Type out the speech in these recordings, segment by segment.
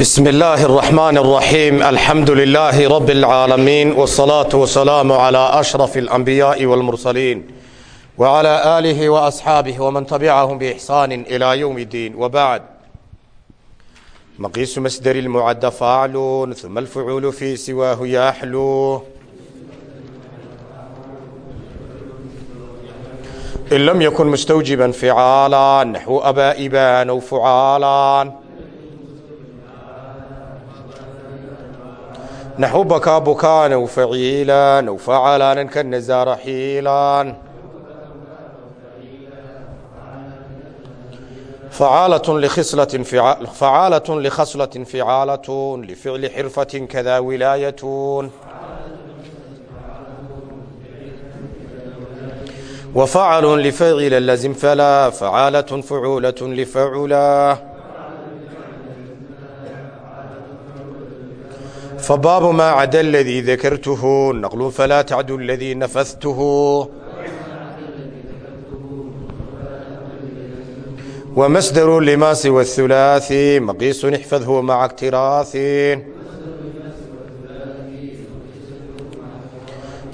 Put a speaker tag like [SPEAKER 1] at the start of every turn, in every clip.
[SPEAKER 1] بسم الله الرحمن الرحيم الحمد لله رب العالمين والصلاة والسلام على أشرف الأنبياء والمرسلين وعلى آله وأصحابه ومن تبعهم بإحسان إلى يوم الدين وبعد مقيس مسدر المعد فاعل ثم الفعول في سواه يحلو إن لم يكن مستوجبا فعالا نحو أبا إبان أو فعالا نحو بكى بكان أو فعيلا أو فعلانا كالنزار حيلا فعالة لخصلة فع... فعالة لخصلة فعالة لفعل حرفة كذا ولاية وفعل لفعل لزم فلا فعالة فعولة لفعلا فباب ما عدا الذي ذكرته نقل فلا تعد الذي نفثته ومصدر لما سوى الثلاثي مقيس احفظه مع اكتراث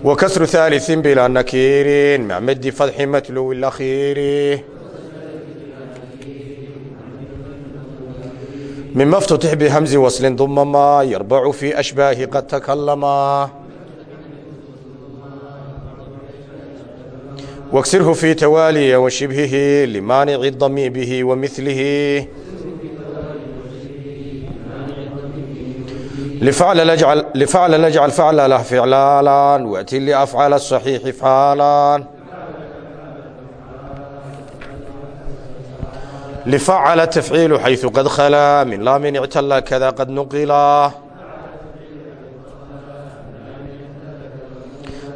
[SPEAKER 1] وكسر ثالث بلا نكير مع مما افتتح بهمز وصل ضم ما يربع في أشباه قد تكلما واكسره في توالي وشبهه لمانع الضم به ومثله لفعل نجعل لفعل نجعل فعل له فعلالا واتي لافعال الصحيح فعالا لفعل تفعيل حيث قد خلا من لا من اعتل كذا قد نقلا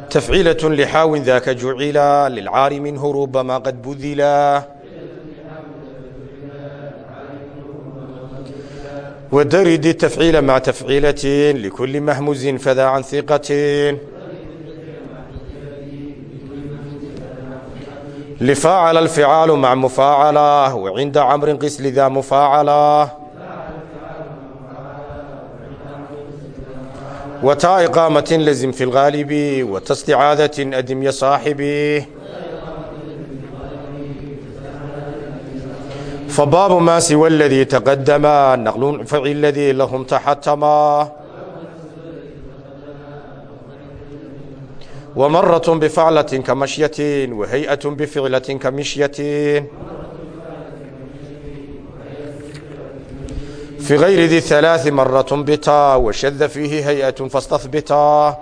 [SPEAKER 1] تفعيلة لحاو ذاك جعلا للعار منه ربما قد بذلا ودرد التفعيل مع تفعيلة لكل مهمز فذا عن لفاعل الفعال مع مفاعلة وعند عمر قس لذا مفاعلة وتا إقامة لزم في الغالب وتستعاذة أدم يا صاحبي فباب ما سوى الذي تقدم نقل فعل الذي لهم تحتما ومرة بفعلة كمشية وهيئة بفعلة كمشية في غير ذي الثلاث مرة بتا وشذ فيه هيئة فاستثبتا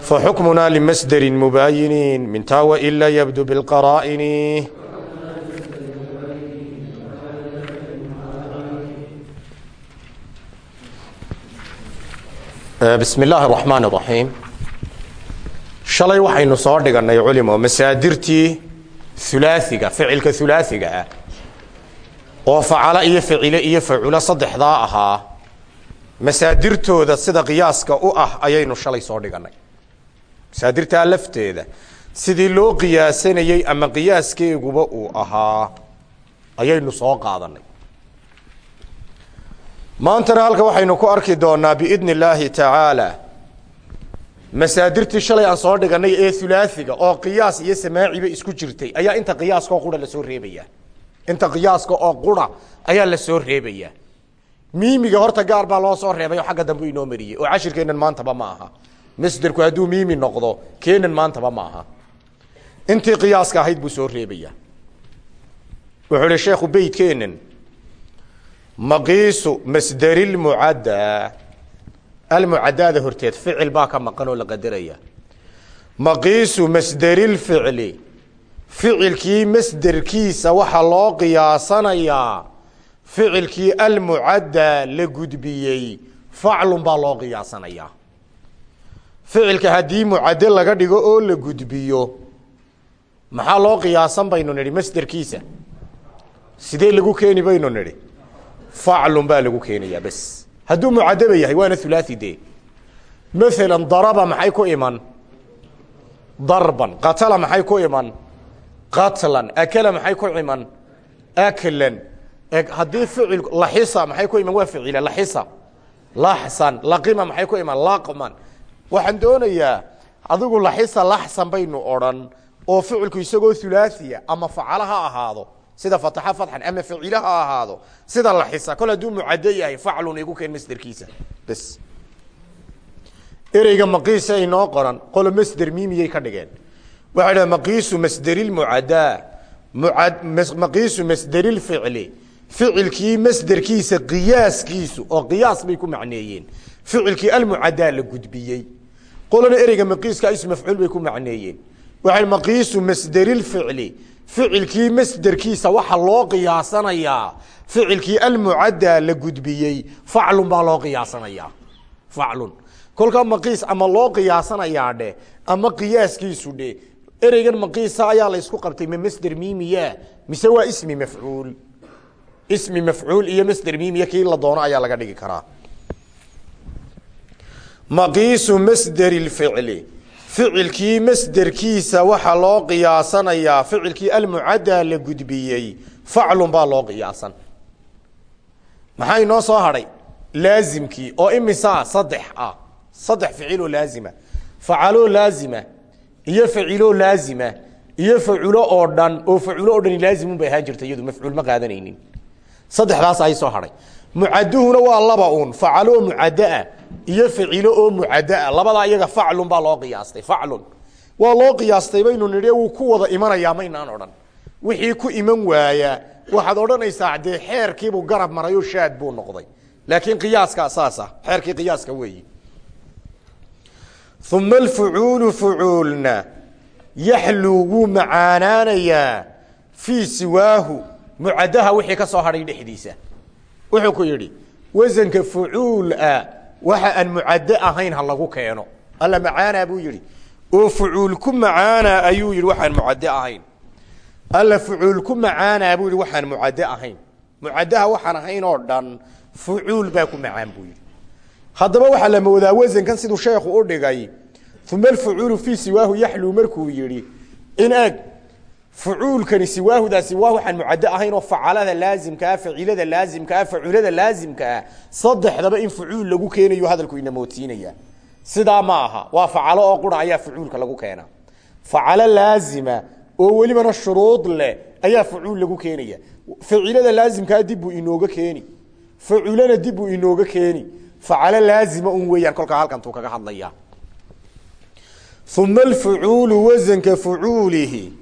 [SPEAKER 1] فحكمنا لمسدر مباين من تا وإلا يبدو بالقرائن Eh, bism illaahi raxmaan raxiim shalay waxaynu soo dhiganay culimo masaadirtii ulaaiga ficilka ulaaiga ah. Oo facalo iyo facile iyo faculo saddexdaa ahaa masaadirtooda sida qiyaaska u ah ayaynu shalay soo dhiganay masaadirtaa lafteeda sidii loo qiyaasanayey ama qiyaaskeeguba uu ahaa ayaynu soo qaadanay maantana halka waxaynu ku arki doonaa biidn illaahi tacaala. Masaadirtii shalay aan soo dhiganay ee ulaaiga oo qiyaas iyo samaaciba isku jirtay ayaa inta qiyaaskaoo qura la soo reebaya. Inta qiyaaska oo qura ayaa la soo reebaya. Miimiga horta gaar baa loo soo reebay oo xagga dambe inoo mariyey oo cashirkeenan maantaba ma aha. Masderku hadduu miimi noqdo keenan maantaba ma aha. Intii qiyaaska ahayd buu soo reebaya. Wuxuu ihi sheekhu beytkeenan maqiisu masderilmucadda almucadaada horteed ficil baa ka maqan oo la qadaraya maqiisu masderilficli ficilkii masderkiisa waxaa loo qiyaasanayaa. Ficilkii almucadda la gudbiyey faclun baa loo qiyaasanayaa. Ficilka haddii mucadde laga dhigo oo la gudbiyo maxaa loo qiyaasan baynu nidhi masderkiisa sidee lagu keeni baynu nidhi faclun baa lagu keenayaa bes hadduu mucadaba yahay waana ulaai de maala daraba maxay ku iman darban qatala maxay ku iman qatlan akala maxay ku iman aklan haddii ficil laxisa maxay ku iman waa ficila laxisa laxsan laqima maxay ku iman laqman waxaan doonayaa adigu laxisa laxsan baynu odhan oo ficilku isagoo hulaaثiya ama facala ha ahaado sida fataxa fatxan ama ficila ha ahaado sida laxisa kol hadduu mucaddo yahay faclun igu keen masderkiisa. Bes. Ereyga maqiisa inoo qoran qolo masder miimiyay ka dhigeen. Waxay dhaha maqiisu masderilmucadaa maqiisu masderilficli ficilkii masderkiisa qiyaaskiisu oo qiyaas bay ku macneeyeen. Ficilkii almucadaa la gudbiyey. Qolona ereyga maqiiska is mafcuul bay ku macneeyeen. Waxay maqiisu masderilficli ficilkii masderkiisa waxa loo qiyaasanayaa. Ficilkii almucadaa la gudbiyey faclun baa loo qiyaasanayaa. Faclun. Kolkaa maqiis ama loo qiyaasanayaa dhe ama qiyaaskiisu dhe ereygan maqiisa ayaa la ysku qabtay ma masder miimiya mise waa ismi mafcuul. Ismi mafcuul iyo masder miimiya kii la doono ayaa laga dhigi karaa. Maqiisu masderi lficli ficilkii masderkiisa waxaa loo qiyaasanayaa ficilkii almucadaa la gudbiyey faclun baa loo qiyaasan. Maxaa inoo soo hadhay? Laazimkii oo imisa saddex ah. Saddex ficiloo laazima. Facaloo laazima iyo faciloo laazima iyo faculo oo dhan oo faculo oo dhani laazimun bay ahaan jirta iyadu mafcuul ma qaadanaynin. Saddexdaas ay soo hadhay. Mucaduhuna waa laba uun facaloo mucaddaa iyo facilo oo mucaddaa labadaa iyaga faclun baa loo qiyaastay faclun. Waa loo qiyaastay baynu nidhi wuu ku wada imanayaa maynaan odhan. Wixii ku iman waaya waxaad odhanaysaa dee xeerkiibuu garab maray oo shaad buu noqday. Laakiin qiyaaska saasa xeerkii qiyaaska weeyi. Uma alfucuulu fucuulna yaxluu wuu macaanaanayaa fii siwaahu. Mucadaha wixii ka soo hadhay dhexdiisa. Wuxuu ku yidhi wasanka fucuul ah waxa aan mucaddo ahayn ha lagu keeno. Alla macaanaa buu yidhi oo fucuul ku macaanaa ayuu yidhi waxaan mucaddo ahayn. Alla fucuul ku macaanaa buu yidhi waxaan mucaddo ahayn. Mucaddaha waxaan ahayn oo dhan fucuul baa ku macaan buu yidhi. Haddaba waxaa la moodaa wasankan siduu sheekhu u dhigay uma alfucuulu fii siwaahu yaxluu markuu yidhi in eg fucuulkani siwaahudaasi waa waxaan mucaddo ahayn oo facalada laazimkaa facilada laazimkaa faculada laazimkaa saddexdaba in fucuul lagu keenayo hadalku inamoodsiinaya sidaa ma aha. Waa facalo oo qura ayaa fucuulka lagu keenaa facalo laazima oo welibana shuruud leh ayaa fucuul lagu keenaya. Facilada laazimkaa dibbuu inooga keeni. Faculana dibbuu inooga keeni. Facalo laazima un weeyaan kolkaa halkantuu kaga hadlaya uma alfucuulu wasanka fucuulihi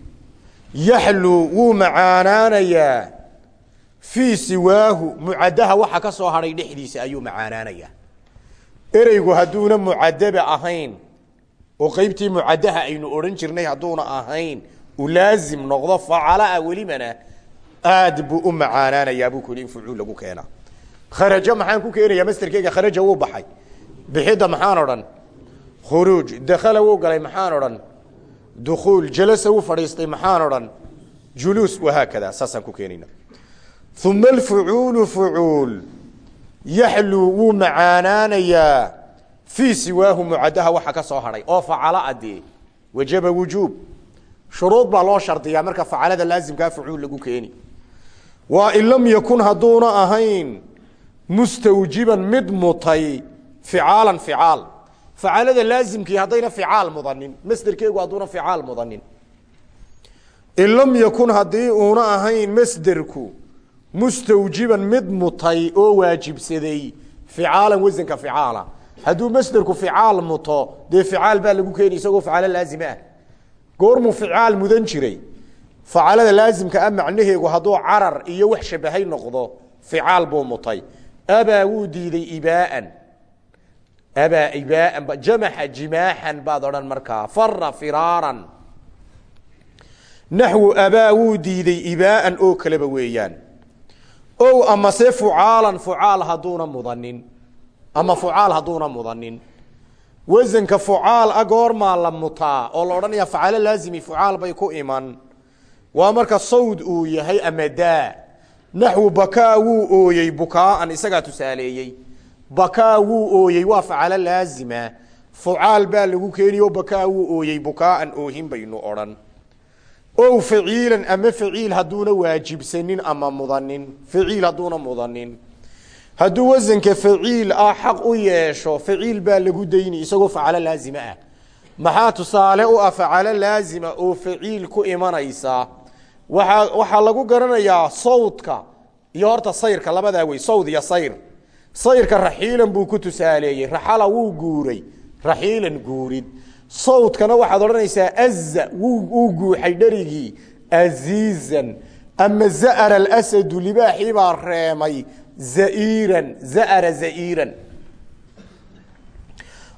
[SPEAKER 1] yaxluu wuu macaanaanayaa fii siwaahu mucadaha waxa ka soo hadhay dhexdiisa ayuu macaanaanayaa. Ereygu hadduuna mucadaba ahayn oo qeybtii mucadaha aynu odhan jirnay hadduuna ahayn u laazim noqdo facalaa welibana aad buu u macaanaanayaa buu kuli in fucuul lagu keenaa. Kharajo maxaan ku keenayaa masterkeyga kharaja wuu baxay. Bixidda maxaan odhan? Khuruuj. Dakhala wuu galay maxaan odhan dukuul jalasa wuu fadhiistay maxaan odhan juluus wahaakada saasaan ku keenayna uma alfucuulu fucuul yaxluu wuu macaanaanayaa fii siwaahu mucadaha waxa ka soo hadhay oo facala adee wajaba wujuub shuruud baa loo shardiyaa marka facalada laazimkaa fucuul lagu keeni waa in lam yakun hadduuna ahayn mid mutay ficaalan ficaal facalada laazimkii haddayna ficaal mudanin masderkeegu hadduuna ficaal mudanin in lam yakun haddii uuna ahayn masderku mustawjiban mid mutay oo waajibsaday ficaalan wasanka ficaala hadduu masderku ficaal muto dee ficaal baa lagu keeni isagoo facalo laazime ah goormuu ficaal mudan jiray facalada laazimka ah macnaheegu hadduu carar iyo wax shabahay noqdo ficaal buu mutay abaa wuu diiday ibaaan abaa ibaaan jamaxa jimaaxan baad odhan markaa fara firaaran naxwu abaa wuu diiday ibaaan oo kaleba weeyaan ow amase fucaalan fucaal hadduuna mudanin ama fucaal hadduuna mudanin wasanka fucaal a goormaa la mutaa oo la odhanaya facalo laazimi fucaal bay ku iman waa marka sawd uu yahay ama daa naxwu bakaa wuu ooyey bukaaan isagaa tusaaleeyey bakaa wuu ooyey waa facalo laazima. Fucaal baa lagu keeni oo bakaa wuu ooyey bukaaan oohin baynu odhan. Ow faciilan ama faciil hadduuna waajibsanin ama mudanin faciil hadduuna mudanin hadduu wasanka faciil ah xaq u yeesho faciil baa lagu dayni isagoo facalo laazima ah. Maxaa tusaale u ah facalo laazima oo faciil ku imanaysa? Waaa waxaa lagu garanayaa sawdka iyo horta sayrka labadaa wey sawd iyo sayr sayrka raxiilan buu ku tusaaleeyey. Raxala wuu guuray. Raxiilan guurid. Sawdkana waxaad odhanaysaa aza wuu guuxay dherigii. Aziizan ama za'ara alasadu libaaxii baa reemay. Zaiiran za'ara zaiiran.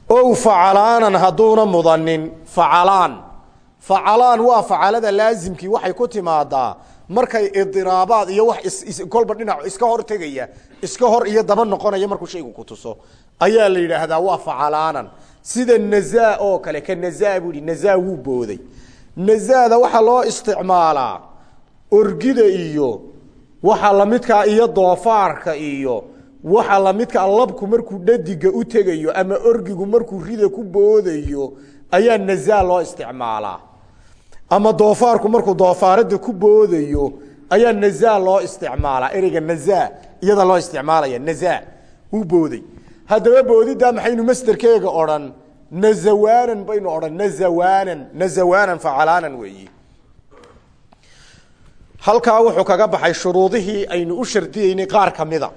[SPEAKER 1] Ow facalaanan hadduuna mudanin facalaan. Facalaan waa facalada laasimkii waxay ku timaadaa markay idiraabaad iyo wax kolba dhinac iska hor tegaya iska hor iyo daba noqonaya markuu shaygu ku tuso. Ayaa la yidhaahdaa waa facalaanan. Sida nazaa oo kale ka nazaa buu yihi nazaa wuu booday. Nazaada waxaa loo isticmaalaa orgida iyo waxa lamidkaa iyo doofaarka iyo waxa lamidkaa labku markuu dhadiga u tegayo ama orgigu markuu rida ku boodayo ayaa nazaa loo isticmaalaa. Ama doofaarku markuu doofaarada ku boodayo ayaa nazaa loo isticmaalaa. Ereyga nazaa iyada loo isticmaalaya nazaa wuu booday. Haddaba boodidaa maxaynu masderkeega odhan nazawaanan baynu odhan nazawaanan nazawaanan facalaanan weeyi. Halkaa wuxuu kaga baxay shuruudihii aynu u shardiyeynay qaar ka mida.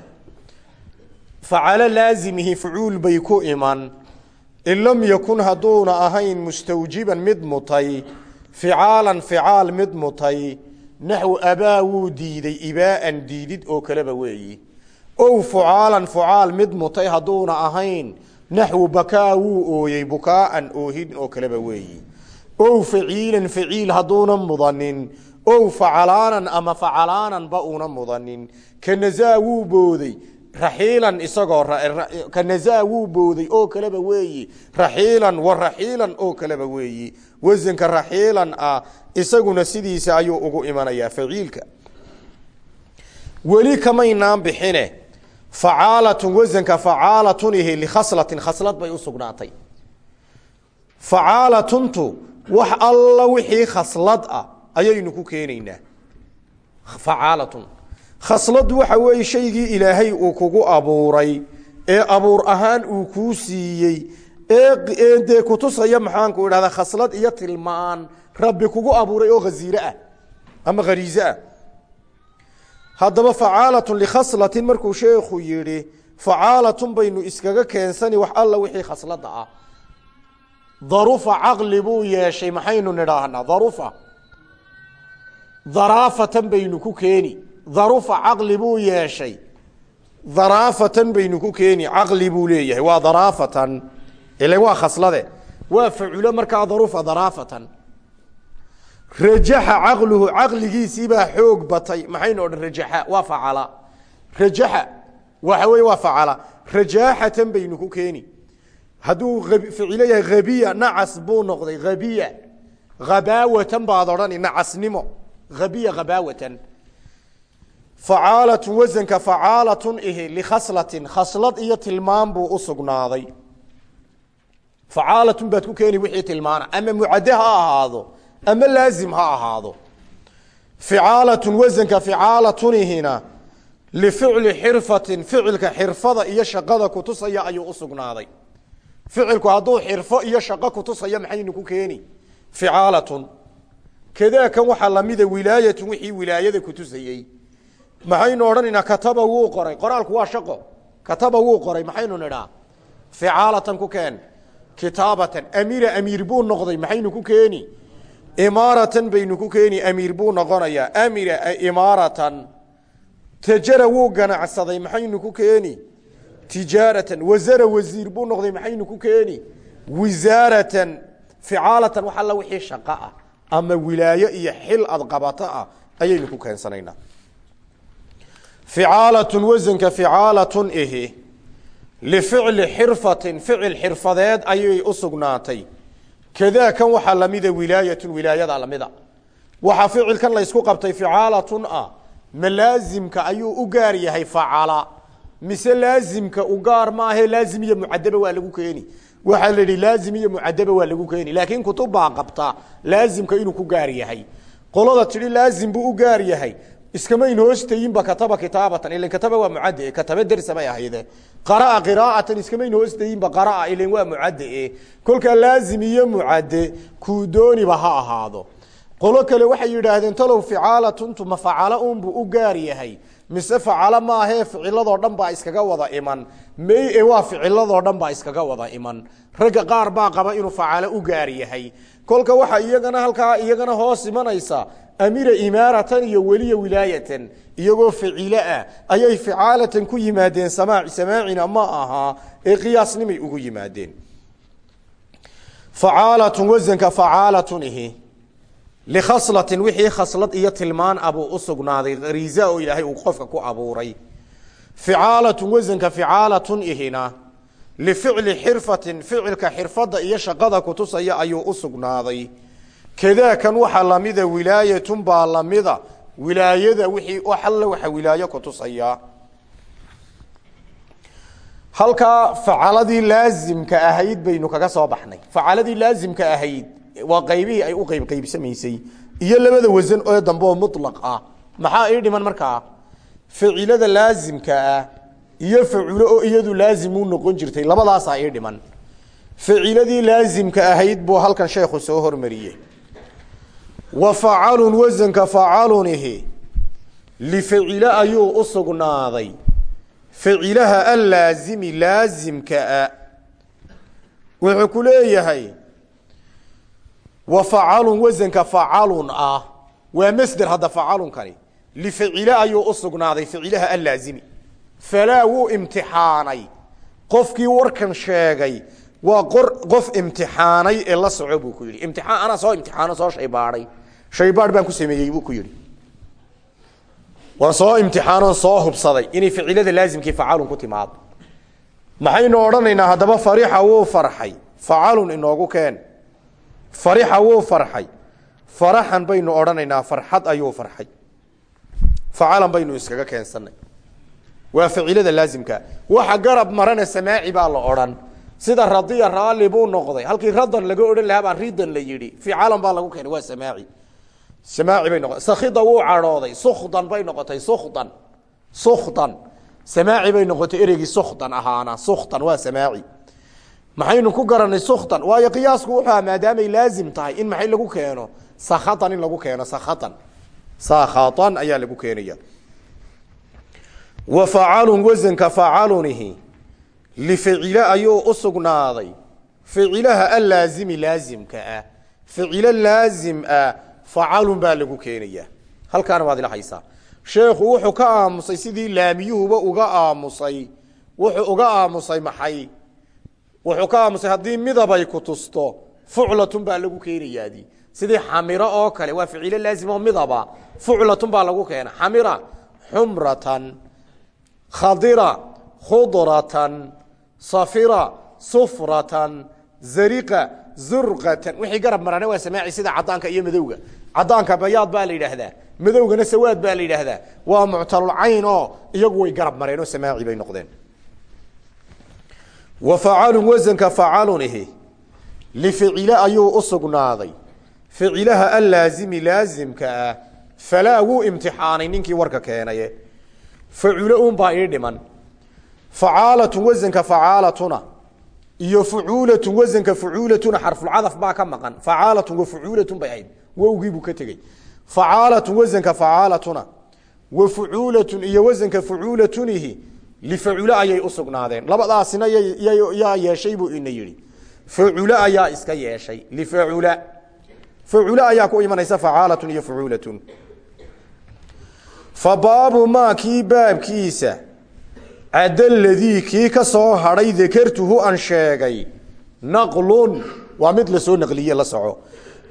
[SPEAKER 1] Facalo laazimihi fucuul bay ku iman. In lam yakun hadduuna ahayn mustawjiban mid mutay ficaalan ficaal mid mutay naxwu abaa wuu diiday ibaaan diidid oo kaleba weeyi. Ow fucaalan fucaal mid mutay hadduuna ahayn naxwu bakaa wuu ooyey bukaaan oohin oo kaleba weeyi. Ow faciilan faciil hadduuna mudanin ow facalaanan ama facalaananba una mudanin. Ka nazaa wuu booday raxiilan isagoo ka nazaa wuu booday oo kaleba weeyi. Raxiilan wa raxiilan oo isaguna sidiisa ayuu ugu imanayaa faciilka. Weli kamaynaan bixine facaalatun wasanka facaalatun ihi likhaslatin khaslad bay u sugnaatay. Facaalatuntu wax alla wixii khaslad ah ayaynu ku keenaynaa. Facaalatun. Khasladu waxa weeye shaygii ilaahay uu kugu abuuray ee abuur ahaan uu kuu siiyey dee kutusaya maxaanku idhahdaa khaslad iyo tilmaan. Rabbi kugu abuuray oo haziire ah ama khariise ah. Haddaba facaalatun likhaslatin markuu sheekhu yidhi facaalatun baynu iskaga keensani wax alla wixii khaslada ah. Darufa caqli buu yeeshay maxaynu nidhaahnaa darufa daraafatan baynu ku keeni. Darufa caqli buu yeeshay. Daraafatan baynu ku keeni. Caqli buu leeyahay. Waa daraafatan ila waa khaslade. Waa faculo markaa darufa daraafatan. Rajaxa caqluhu caqligiisiibaa xoog batay. Maxaynu odhan waa facala. Rajaxa waxa weye waa facala. Rajaaxatan baynu ku keeni. Hadduu ficilo yahay habiya nacas noqday. Habiya habaawatan baad odhani nacasnimo. Habiya habaawatan facaalatun wasanka facaalatun ihi likhaslatin. Khaslad iyo tilmaan buu u facaalatun baad ku keeni wixii tilmaana ama mucadde ha ahaado ama laazim ha ahaado ficaalatun wasanka ficaalatun-ihina lificli xirfatin ficilka xirfada iyo shaqada kutusaya ayuu u sugnaaday ficilku hadduu xirfo iyo shaqo kutusaya maxaynu ku keeni ficaalatun kadaakan waxaa lamida wilaayatun wixii wilaayada kutusayey maxaynu odhanaynaa kataba wuu qoray qoraalku waa shaqo kataba wuu qoray maxaynu nidhaa ficaalatan ku keen kitaabatan. Amiira amiir buu noqday. Maxaynu ku keeni? Imaaratan baynu ku keeni. Amiir buu noqonayaa amira imaaratan. Tajara wuu ganacsaday. Maxaynu ku keeni? Tijaaratan wasara wasiir buu noqday. Maxaynu ku keeni? Wisaaratan ficaalatan. Wax alla wixii shaqo ah ama wilaayo iyo xil ad qabato ah ayaynu ku keensanaynaa. Ficaalatun. Wasanka ficaalatun ihi lificli xirfatin ficil xirfadeed ayay u sugnaatay kadaa kan waxaa lamida wilaayatun wilaayada lamida waxaa ficilkan laysku qabtay ficaalatun ah ma ayuu u gaar yahay facala mise laazimka u gaar maahe laazim iyo mucadaba waa lagu keeni waxaa la yihi laazim iyo mucadaba waa lagu keeni laakiin kutub baa qabta laazimka inuu ku gaar yahay qolada tidhi laazim buu u gaar yahay iskamayn hoostayinba kataba kitaabatan ilan kataba waa mucadde kataba dersa may ahayde. Qaraa qiraa'atan iskamayn hoostayinba qaraa ilan waa mucadde kolkaa laazim iyo mucadde kuu dooniba ha ahaado. Qolo kale waxay yidhaahdeen talow ficaalatun ma facala unbuu u gaar yahay. Mise facalo maahee ficiladoo dhan baa iskaga wada iman. May e waa ficiladoo dhan baa iskaga wada iman. Ragga qaar baa qaba inuu facalo u gaar yahay. Kolka waxa iyagana halkaa iyagana hoos imanaysa amira imaaratan iyo weliya wilaayatan iyagoo ficilo ah ayay ficaalatan ku yimaadeen samaaci samaacina ma ahaa ee qiyaasnimay ugu yimaadeen. Facaalatun wasanka facaalatun ihi likhaslatin wixii khaslad iyo tilmaan abuu u sugnaaday oo ilaahay uu qofka ku abuuray. Ficaalatun wasanka ficaalatun ihina lificli xirfatin ficilka xirfadda iyo shaqada kutusaya ayuu u kadaakan waxaa lamida wilaayatun baa lamida wilaayada wixii alle waxa wilaayo kutusaya halkaa facaladii laazimka ahayd baynu kaga soo baxnay. Facaladii laazimka ahayd waa qaybihii ay u qayb qaybsamaysay. Iyo labada wasan oo dambe oo ah. Maxaa ii dhiman markaa ficilada laazimka ah iyo faculo oo iyadu laazim u noqon jirtay labadaasaa ii dhiman. Faciladii laazimka ahayd buu halkan sheekhu soo hormariyey wa facalun wasanka facalunihi lifacile ayuu u sugnaaday. Facilaha allaazimi laazimkaa wuxuu ku leeyahay wa facalun wasanka facalun ah waa masder hadda facalunkani lifacile ayuu u sugnaaday facilaha allaazimi. Falaa wuu imtixaanay. Qofkii warkan sheegay waa qof imtixaanay ee la soco buu ku yidhi. Imtiaan anaa shaybaadh baan ku sameeyey buu ku yidhi. Waan soo imtixaanoon soo hubsaday inay ficilada laazimkii facalun ku timaado. Maxaynu odhanaynaa haddaba farixa wuu farxay. Facalun inoogu keen. Farixa wuu farxay. Faraxan baynu odhanaynaa farxad ayuu farxay. Facalan baynu iskaga keensanay waa ficilada laazimka. Waxa garab marana samaaci baa la odhan. Sida radiya raalli buu noqday. Halkii radan laga odhan lahaa baa ridan la yidhi. Ficalan baa lagu keenay waa samaaci samaaci bay noqotay. Sakhida wuu cadhooday. Sukhdan bay noqotay. Sukhdan. Sukhdan. Samaaci bay noqotay ereygii sukhdan ahaana. Sukhdan waa samaaci. Maxaynu ku garanay sukhdan? Waayo qiyaasku wuxuu maadaamay laazim tahay in maxay lagu keeno? Sakhatan in lagu keeno. Sakhatan. Sakhatan ayaa lagu keenaya. Wa facalun wasanka facalunihi lifacile ayuu u sugnaaday. Ficilaha allaazimi laazimka ah. Ficilo laazim ah facalun baa lagu keenaya. Halkaana waad ila haysaa. Sheekhu wuxuu ka aamusay sidii laamiyuhuba uga aamusay. Wuxuu uga aamusay maxay? Wuxuu ka aamusay haddii midabay ku tusto fuclatun baa lagu keenayaadi. Sidii xamiro oo kale waa ficilo laazim oo midaba fuclatun baa lagu keena. Xamira xumratan. Khadira khudratan. Safira sufratan. Zariqa zurqatan. Wixii garab marana waa samaaci sida cadaanka iyo madowga. Cadaanka bayaad baa la yidhaahdaa madowgana sawaad baa la yidhaahdaa. Waa muctalulcayn oo iyagu way garab mareen oo samaaci bay noqdeen. Wa facalun wasanka facalunihi lificile ayuu u sugnaaday. Ficilaha allaazimi laazimka ah falaa wuu imtixaanay warka keenaye. Faculo un baa ii dhiman. Facaalatun wasanka facaalatuna iyo fucuulatun wasanka fucuulatuna xarfulcadaf baa ka maqan. Facaalatun wa fucuulatun bay ahayd. Wowgiibuu ka tegey. Facaalatun wasanka facaalatuna. Wa fucuulatun iyo wasanka fucuulatunihi lifaculo ayay u sugnaadeen. Labadaasina yaa yeeshay buu ina faculo ayaa iska yeeshay. Lifacula faculo ayaa ku imanaysa facaalatun iyo fucuulatun fa baabu maa kii baabkiisa cadaladii kii ka soo hadhay dakartuhu aan sheegay. Naqlun waa mid la soo naqliye la soco.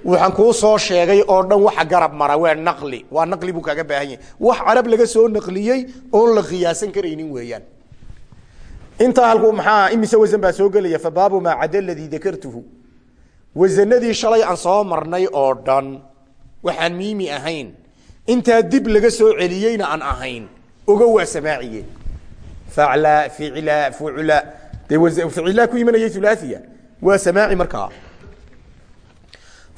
[SPEAKER 1] Waxaan kuu soo sheegay oo dhan waxa garab mara waa naqli. Waa naqli buu kaaga baahan wax carab laga soo naqliyey oon la qiyaasan karaynin weeyaan. Intaa halku maxaa imise wasan baa soo gelaya fa baabu maa cada ladii dakartuhu. Wasanadii shalay aan soo marnay oo dhan waxaan miimi ahayn. Intaa dib laga soo celiyeyna aan ahayn. Oga waa samaaciye facla ficla fucla dee ficilaa ku imanayay hulaahiya waa samaaci markaa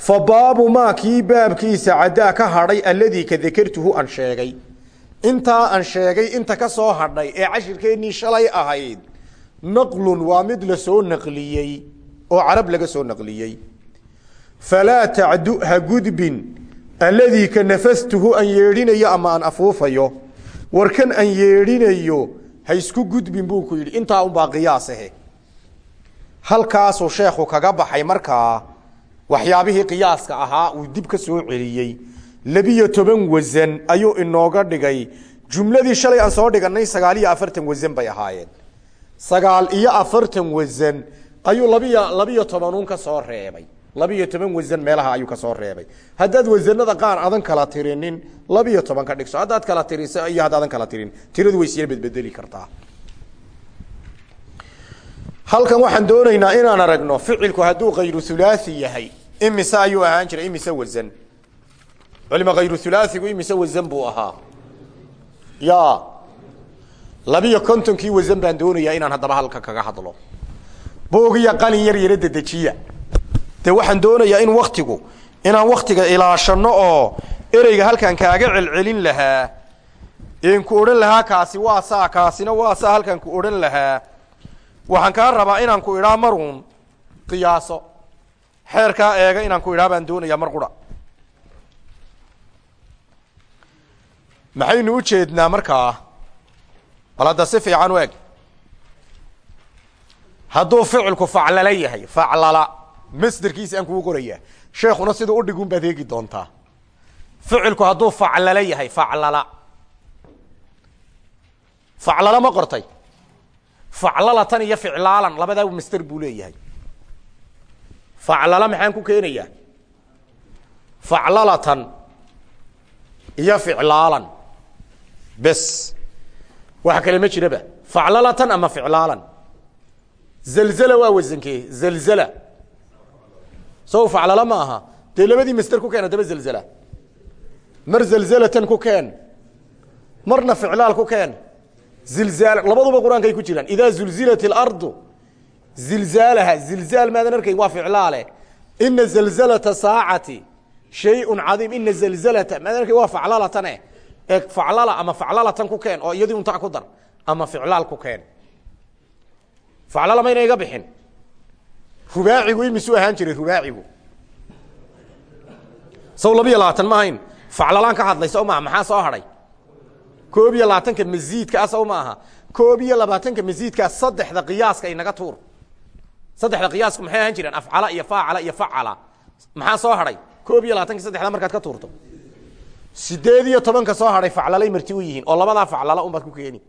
[SPEAKER 1] fa baabu maa kii baabkiisa caddaa ka hadhay alladii ka dakartuhu aan sheegay intaa aan sheegay inta ka soo hadhay ee cashirkeennii shalay ahayd naqlun waa mid la soo naqliyey oo carab laga soo naqliyey falaa tacdu ha gudbin alladii ka nafastuhu ama aan afuufayo warkan aan yeedhinayo ha isku gudbin buu ku yidhi. Intaa unbaa qiyaas ahe halkaasuu sheekhu kaga baxay markaa waxyaabihii qiyaaska ahaa uu dib ka soo celiyey. Labiyo toban wasan ayuu inooga dhigay. Jumladii shalay aan soo dhiganay sagaal iyo afartan wasan bay ahaayeen. Sagaal iyo afartan wasan ayuu labiyo labiyo tobanuun ka soo reebay labiyo toban wasan meelaha ayuu ka soo reebay. Haddaad wasanada qaar adan kala tirinin labiyo toban ka dhigso. Haddaad kala tiriso iyo haddaadan kala tirin. Tiradu way sila bedbedeli kartaa. Halkan waxaan doonaynaa inaan aragno ficilku hadduu kayru hulaai yahay imise ayuu ahaan jiray imise wasan culima khayru hulaaigu imise wasan buu ahaa? Ya labiyo kontonkii wasan baan doonayaa inaan haddaba halkan kaga hadlo. Boogiya qalin yar yaro dedejiya dee waxaan doonayaa in waktigu inaan waktiga ilaashano oo ereyga halkan kaaga celcelin lahaa. Een ku odhan lahaa kaasi waa saa kaasina waa saa halkan ku odhan lahaa. Waxaan kaa rabaa inaan ku idhaa maruun qiyaaso. Xeerkaa eega inaan ku idhaa baan doonayaa mar qura maxaynu u jeednaa markaa? Bal hadda si fiican u eg. Hadduu ficilku faclala yahay faclala masderkiisa aan kugu qorayaa sheekuna siduu udhigun baad eegi doontaa. Ficilku hadduu faclala yahay faclala. Faclala ma qortay. Faclalatan iyo ficlaalan labadaa master buu leeyahay. Faclala maxaan ku keenayaa? Faclalatan iyo ficlaalan. Bes. Waxa kale ma jiraba. Faclalatan ama ficlaalan. Zelzala waa wasankee zelzala sow faclala ma aha dee labadii master ku keen haddaba zelzala mar zelzalatan ku keen marna ficlaal ku keen zilzaal labaduba qur'aankay ku jiraan idaa zulzilat اlardu zilzaalaha zilzaal maadan arkay waa ficlaale ina zalzalata saacati shayun cadiim ina zalzalata maadan arkay waa faclalatane ee faclala ama faclalatan ku keen oo iyadii unta ku dar ama ficlaal ku keen faclala mayna iga bixin rubaacigu imisuu ahaan jiray rubaacigu. Saw labiyo labaatan ma ahayn. Faclalaan ka hadlaysa ma maxaa soo hadhay? Koob iyo labaatanka masiidka asaw ma aha. Koob iyo labaatanka masiidkaa saddexda qiyaaska inaga tuur. Saddexda qiyaasku maxay ahaan jireen? Afcala iyo faacala iyo facala. Maxaa soo hadhay? Koob iyo labaatanka saddexda markaad ka tuurto. Sideed iyo tobanka soo hadhay faclalay marti u yihiin oo labadaa faclala unbaad ku keeni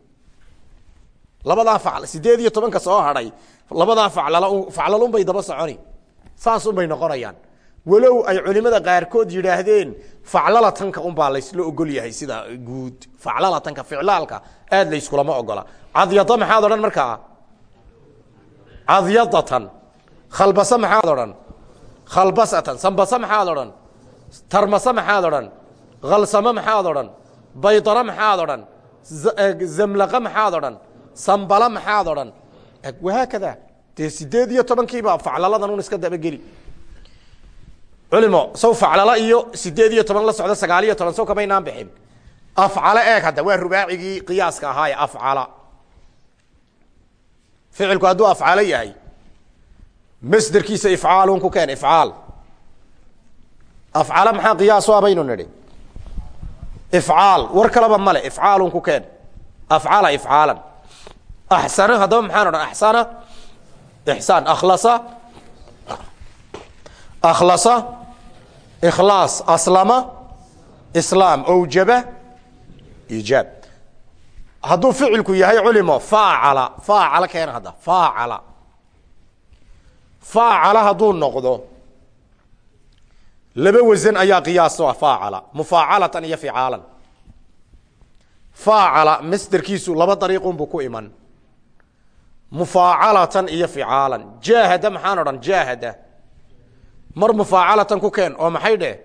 [SPEAKER 1] labadaa a sideed iyo tobanka soo hadhay labadaa faclala faclalunbay daba soconi. Saasunbay noqonayaan. Walow ay culimada qaarkood yidhaahdeen faclalatanka unbaa laysla ogol yahay sida guud. Faclalatanka ficlaalka aad layskulama ogola. Cadyada maxaad odhan markaa cadyadatan khalbasa maxaad odhan? Khalbasatan. Sambasa maxaad odhan? Tarmasa maxaad odhan? Khalsamo maxaad odhan? Baydara maxaad odhan? Zamlaqa maxaad odhan sambala maxaad odhan? Wahaakada dee sideed iyo tobankiiba faclaladan iska dabageli culimo saw faclala iyo sideed iyo toban la socda sagaal iyo toban saw kamaynaan bixin. Afcala eeg hadda waa rubaacigii qiyaaska ahaaye afcala. Ficilku hadduu afcalo yahay masderkiisa ifcaalun ku keen ifcaal. Afcala maxaa qiyaaso a baynu nidhi? Ifcaal war kalaba male ifcaalun ku keen. Afcala ifcaalan axsana haddaba maxaan odhan axsana ixsaan akhlasa. Akhlasa. Ikhlaas aslama. Islaam owjaba ijaab hadduu ficilku yahay culimo faacala. Faacala keena hadda. Faacala. Faacala hadduu noqdo laba wasan ayaa qiyaaso ah faacala. Mufaacalatan iyo ficaalan. Faacala masderkiisu laba dariiqunbuu ku iman mufaacalatan iyo ficaalan. Jaahada maxaan odhan jaahada. Mar mufaacalatan ku keen oo maxay dheh?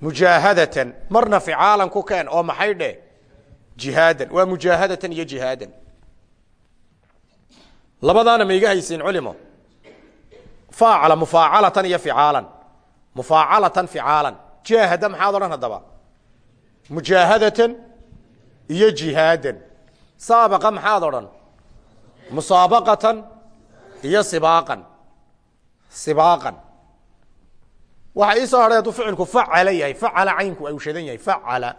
[SPEAKER 1] Mujaahadatan. Marna ficaalan ku keen oo maxay dheh? Jihaadan. Waa mujaahadatan iyo jihaadan. Labadaana ma haysiin culimo. Faacala mufaacalatan iyo ficaalan. Mufaacalatan ficaalan. Jaahada maxaad odhan haddaba? Mujaahadatan iyo jihaadan. Saabaqa maxaad odhan musaabaqatan iyo sibaaqan sibaaqan waxa ii soo hadhay hadduu ficilku facala yahay facala caynku au shadan yahay facala.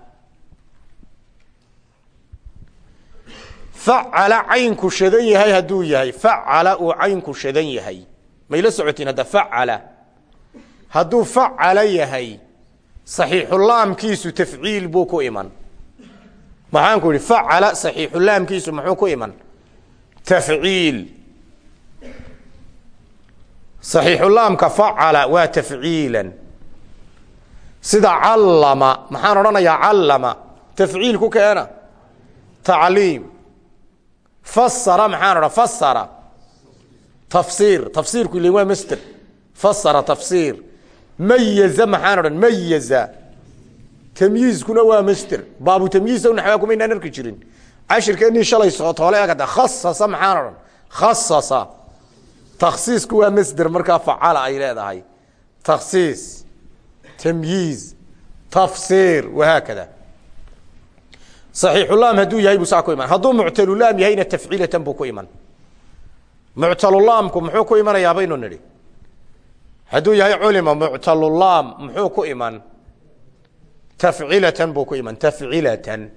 [SPEAKER 1] Facala caynku shadan yahay hadduu yahay facala uu caynku shadan yahay. Mayla socotiin hadda facala. Hadduu facala yahay saxiixulaamkiisu tafciil buu ku iman. Maxaan ku facala saxiixulaamkiisu muxuu ku iman tafciil. Saxiixulaamka facala waa tafciilan. Sida callama maxaan odhanayaa callama tafciil ku keena. Tacliim. Fasara maxaan odhan fasara tafsiir tafsiirku ilan waa master fasara tafsiir. Mayaza maxaan odhan mayaza tamyiizkuna waa master baabu tamyiiz naxwaa kumaynaan arki jirin cashirkeennii shalay sootoole agada khasasa maxaan odhan? Khasasa. Taksiisku waa masder markaa facala ay leedahay. Taksiis tamyiiz tafsiir wahaakada saxiixulaam hadduu yahay buu saa ku iman. Hadduu muctalulaam yahayna tafciilatan buu ku iman. Muctalulaamku muxuu ku imanayaa baynu nidhi. Hadduu yahay culima muctalulaam muxuu ku iman. Tafcilatan buu ku iman. Tafcilatan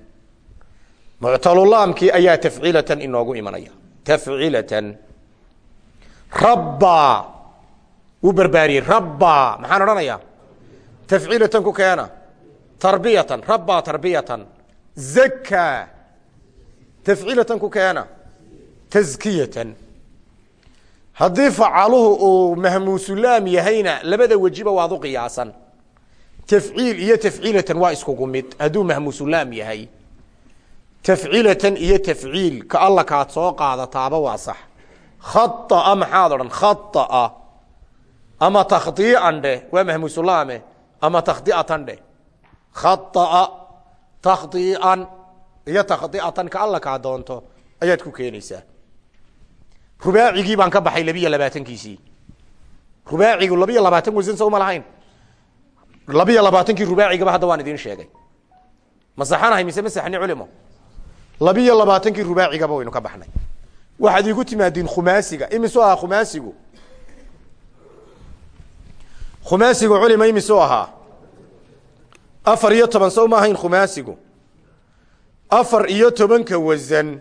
[SPEAKER 1] muctalulaamkii ayaa tafcilatan inoogu imanaya. Tafcilatan rabba. Wuu barbaariyey. Rabba. Maxaan odhanayaa? Tafcilatan ku keena. Tarbiyatan. Rabba tarbiyatan. Zaka tafcilatan ku keena. Taskiyatan haddii facaluhu uu mahmuusulaam yahayna labada wejiba waad u qiyaasan. Tafciil iyo tafciilatan waa iskugu mid. Hadduu mahmuusulaam yahay tafcilatan iyo tafciil. Ka alla kaad soo qaadataaba waa sax. Khaaa maxaad odhan? Khaaa ama takhdiican dheh waa mahmuusulaame ama takhdiatan dheh khaaa takhdiican iyo takhdiatan. Ka alla kaa doonto ayaad ku keenaysaa. Rubaacigii baan ka baxay labiyo labaatankiisii. Rubaacigu labiyo labaatan wasan soo ma lahayn. Labiyo labaatankii rubaacigaba hadda waan idiin sheegay. Ma saxanahay mise ma saxni culimo labiyo labaatankii rubaacigaba waynu ka baxnay. Waxaad iigu timaadiin khumaasiga. Imisu ahaa khumaasigu? Khumaasigu culima imisu ahaa? Afar iyo toban sow ma ahayn khumaasigu? Afar iyo tobanka wasan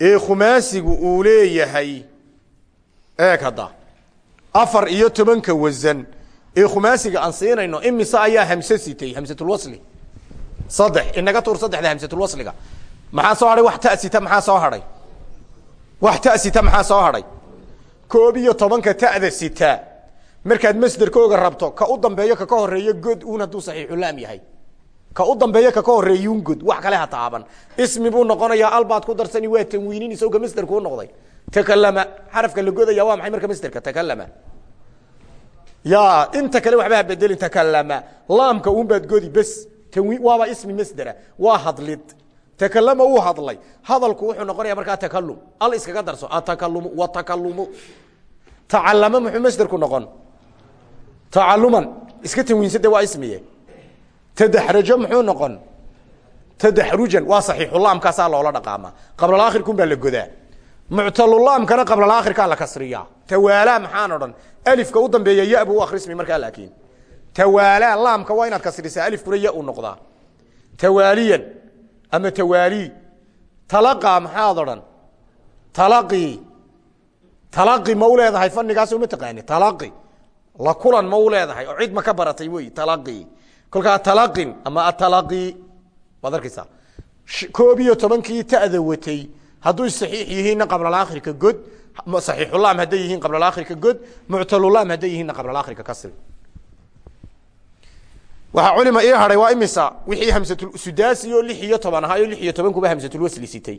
[SPEAKER 1] ee khumaasigu uu leeyahay eeg hadda. Afar iyo tobanka wasan ee khumaasiga aan siinayno imise ayaa hamse sitay hamsatulwasli saddex inaga tuur saddexda hamsatulwasliga maxaa soo hadhay wax tasita maxaa soo hadhay wax tasita maxaa soo hadhay koob iyo tobanka ta'da sita. Markaad masderkooga rabto ka u dambeeyo kaka horeeyo god uun hadduu saxiixulaam yahay. Ka u dambeeyo kaka horeeyuun god. Wax kale ha taaban. Ismi buu noqonayaa albaad ku darsani waa tanwiinin isagoo masderkuu noqday. Takalama xarafka la godaya waa maxay marka masderka? Takalama ya inta kale waxba ha bedelin takalama laamka uun baad godi bes. Tanwiin waaba ismi masdera. Waa hadlid takalama uu hadlay. Hadalku wuxuu noqonaya markaa takalum al iskaga darso atakalumu watakalumu tacalama muxuu masderku noqon? Tacaluman iska tanwiinsade waa ismiye. Tadaxrajo muxuu noqon? Tadaxrujan waa saxiixulaamkaasaa loola dhaqaamaa qablalakhirkun baa la godaa. Muctalulaamkana qablalakhirkaa la kasriyaa. Tawaalaa maxaan odhan? Alifka u dambeeya ya buu akrismi markaa laakiin. Tawaalaa laamka waa inaad kasrisaa alifkuna ya uu noqdaa. Tawaaliyan ama tawaali talaqa maxaad odhan? Talaqi. Talaqi ma u leedahay fanigaas uma taqaani. Talaqi. La kulan ma u leedahay. Oo cid ma ka baratay wey talaqi. Kolkaa talaqin ama atalaqi waad arkaysaa. Koob iyo tobankii ta'da watay hadduy saxiix yihiinna qablalakhirka god saxiixulaam hadday yihiin qablalakhirka god muctalulaam hadday yihiinna qablalakhirka kasri waxaa culima ii hadhay waa imisa wixii hamsatsudaasi oo lix iyo toban ahaa oo lix iyo toban kuba hamsatulwasli sitay.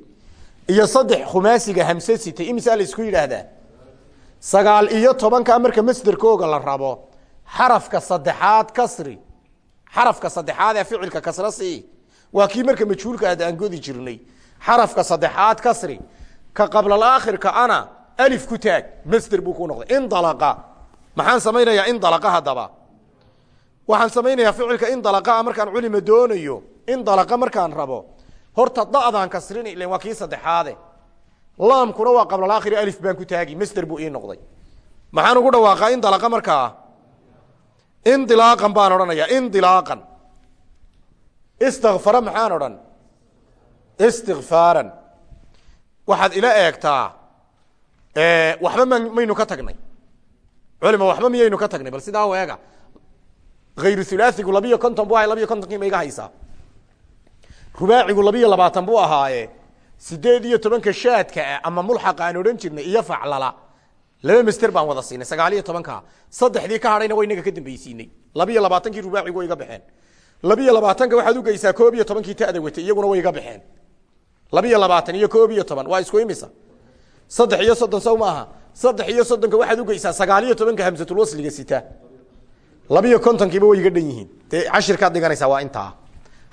[SPEAKER 1] Iyo saddex khumaasiga hamse sitay imisaa la isku yidhaahdaa. Sagaal iyo tobankaa marka masderkooga la rabo xarafka saddexaad kasri. Xarafka saddexaad ee ficilka kasra waa kii marka majhuulka aad aan godi jirnay. Xarafka saddexaad kasri ka qablalakhirka ana alif ku taag masder buu ku noqday. Indalaqa. Maxaan samaynayaa indalaqa haddaba waxaan samaynayaa ficilka indalaqa markaan culima doonayo. Indalaqa markaan rabo. Horta da'daan kasrini ilen waa kii saddexaade. Laamkuna waa qablalakhiri alif baan ku taagi masder buu ii noqday. Maxaan ugu dhawaaqaa indalaqa markaa? Indilaaqan baan odhanayaa indilaaqan istakfara maxaan odhan? Istikfaaran waxaad ila eegtaa waxba maynu ka tagnay. Culima waxba miyaynu ka tagnay bal sidaa u hayru hulaaigu labiyo konton bu ahay labiyo kontonkii ma iga haysaa rubaacigu labiyo labaatan buu ahaaye sideed iyo tobanka shaadka ah ama mulxaqa aan odhan jirnay iyo faclala laba master baan wada siinay sagaal iyo tobanka saddexdii ka hadhayna inaga ka dambeysiinay labiyo labaatankii rubaacigu iga baxeen labiyo labaatanka waxaad ugeysaa koob iyo tobankii tada watay iyaguna way iga baxeen labiyo labaatan iyo koob iyo toban waa isku imisa saddex iyo soddon sow maaha saddex iyo soddonka waxaad ugeysaa sagaal iyo tobanka hamsatulwasliga sita labiyo kontonkiiba way iga dhan yihiin. Dee cashirkaad dhiganaysaa waa intaa.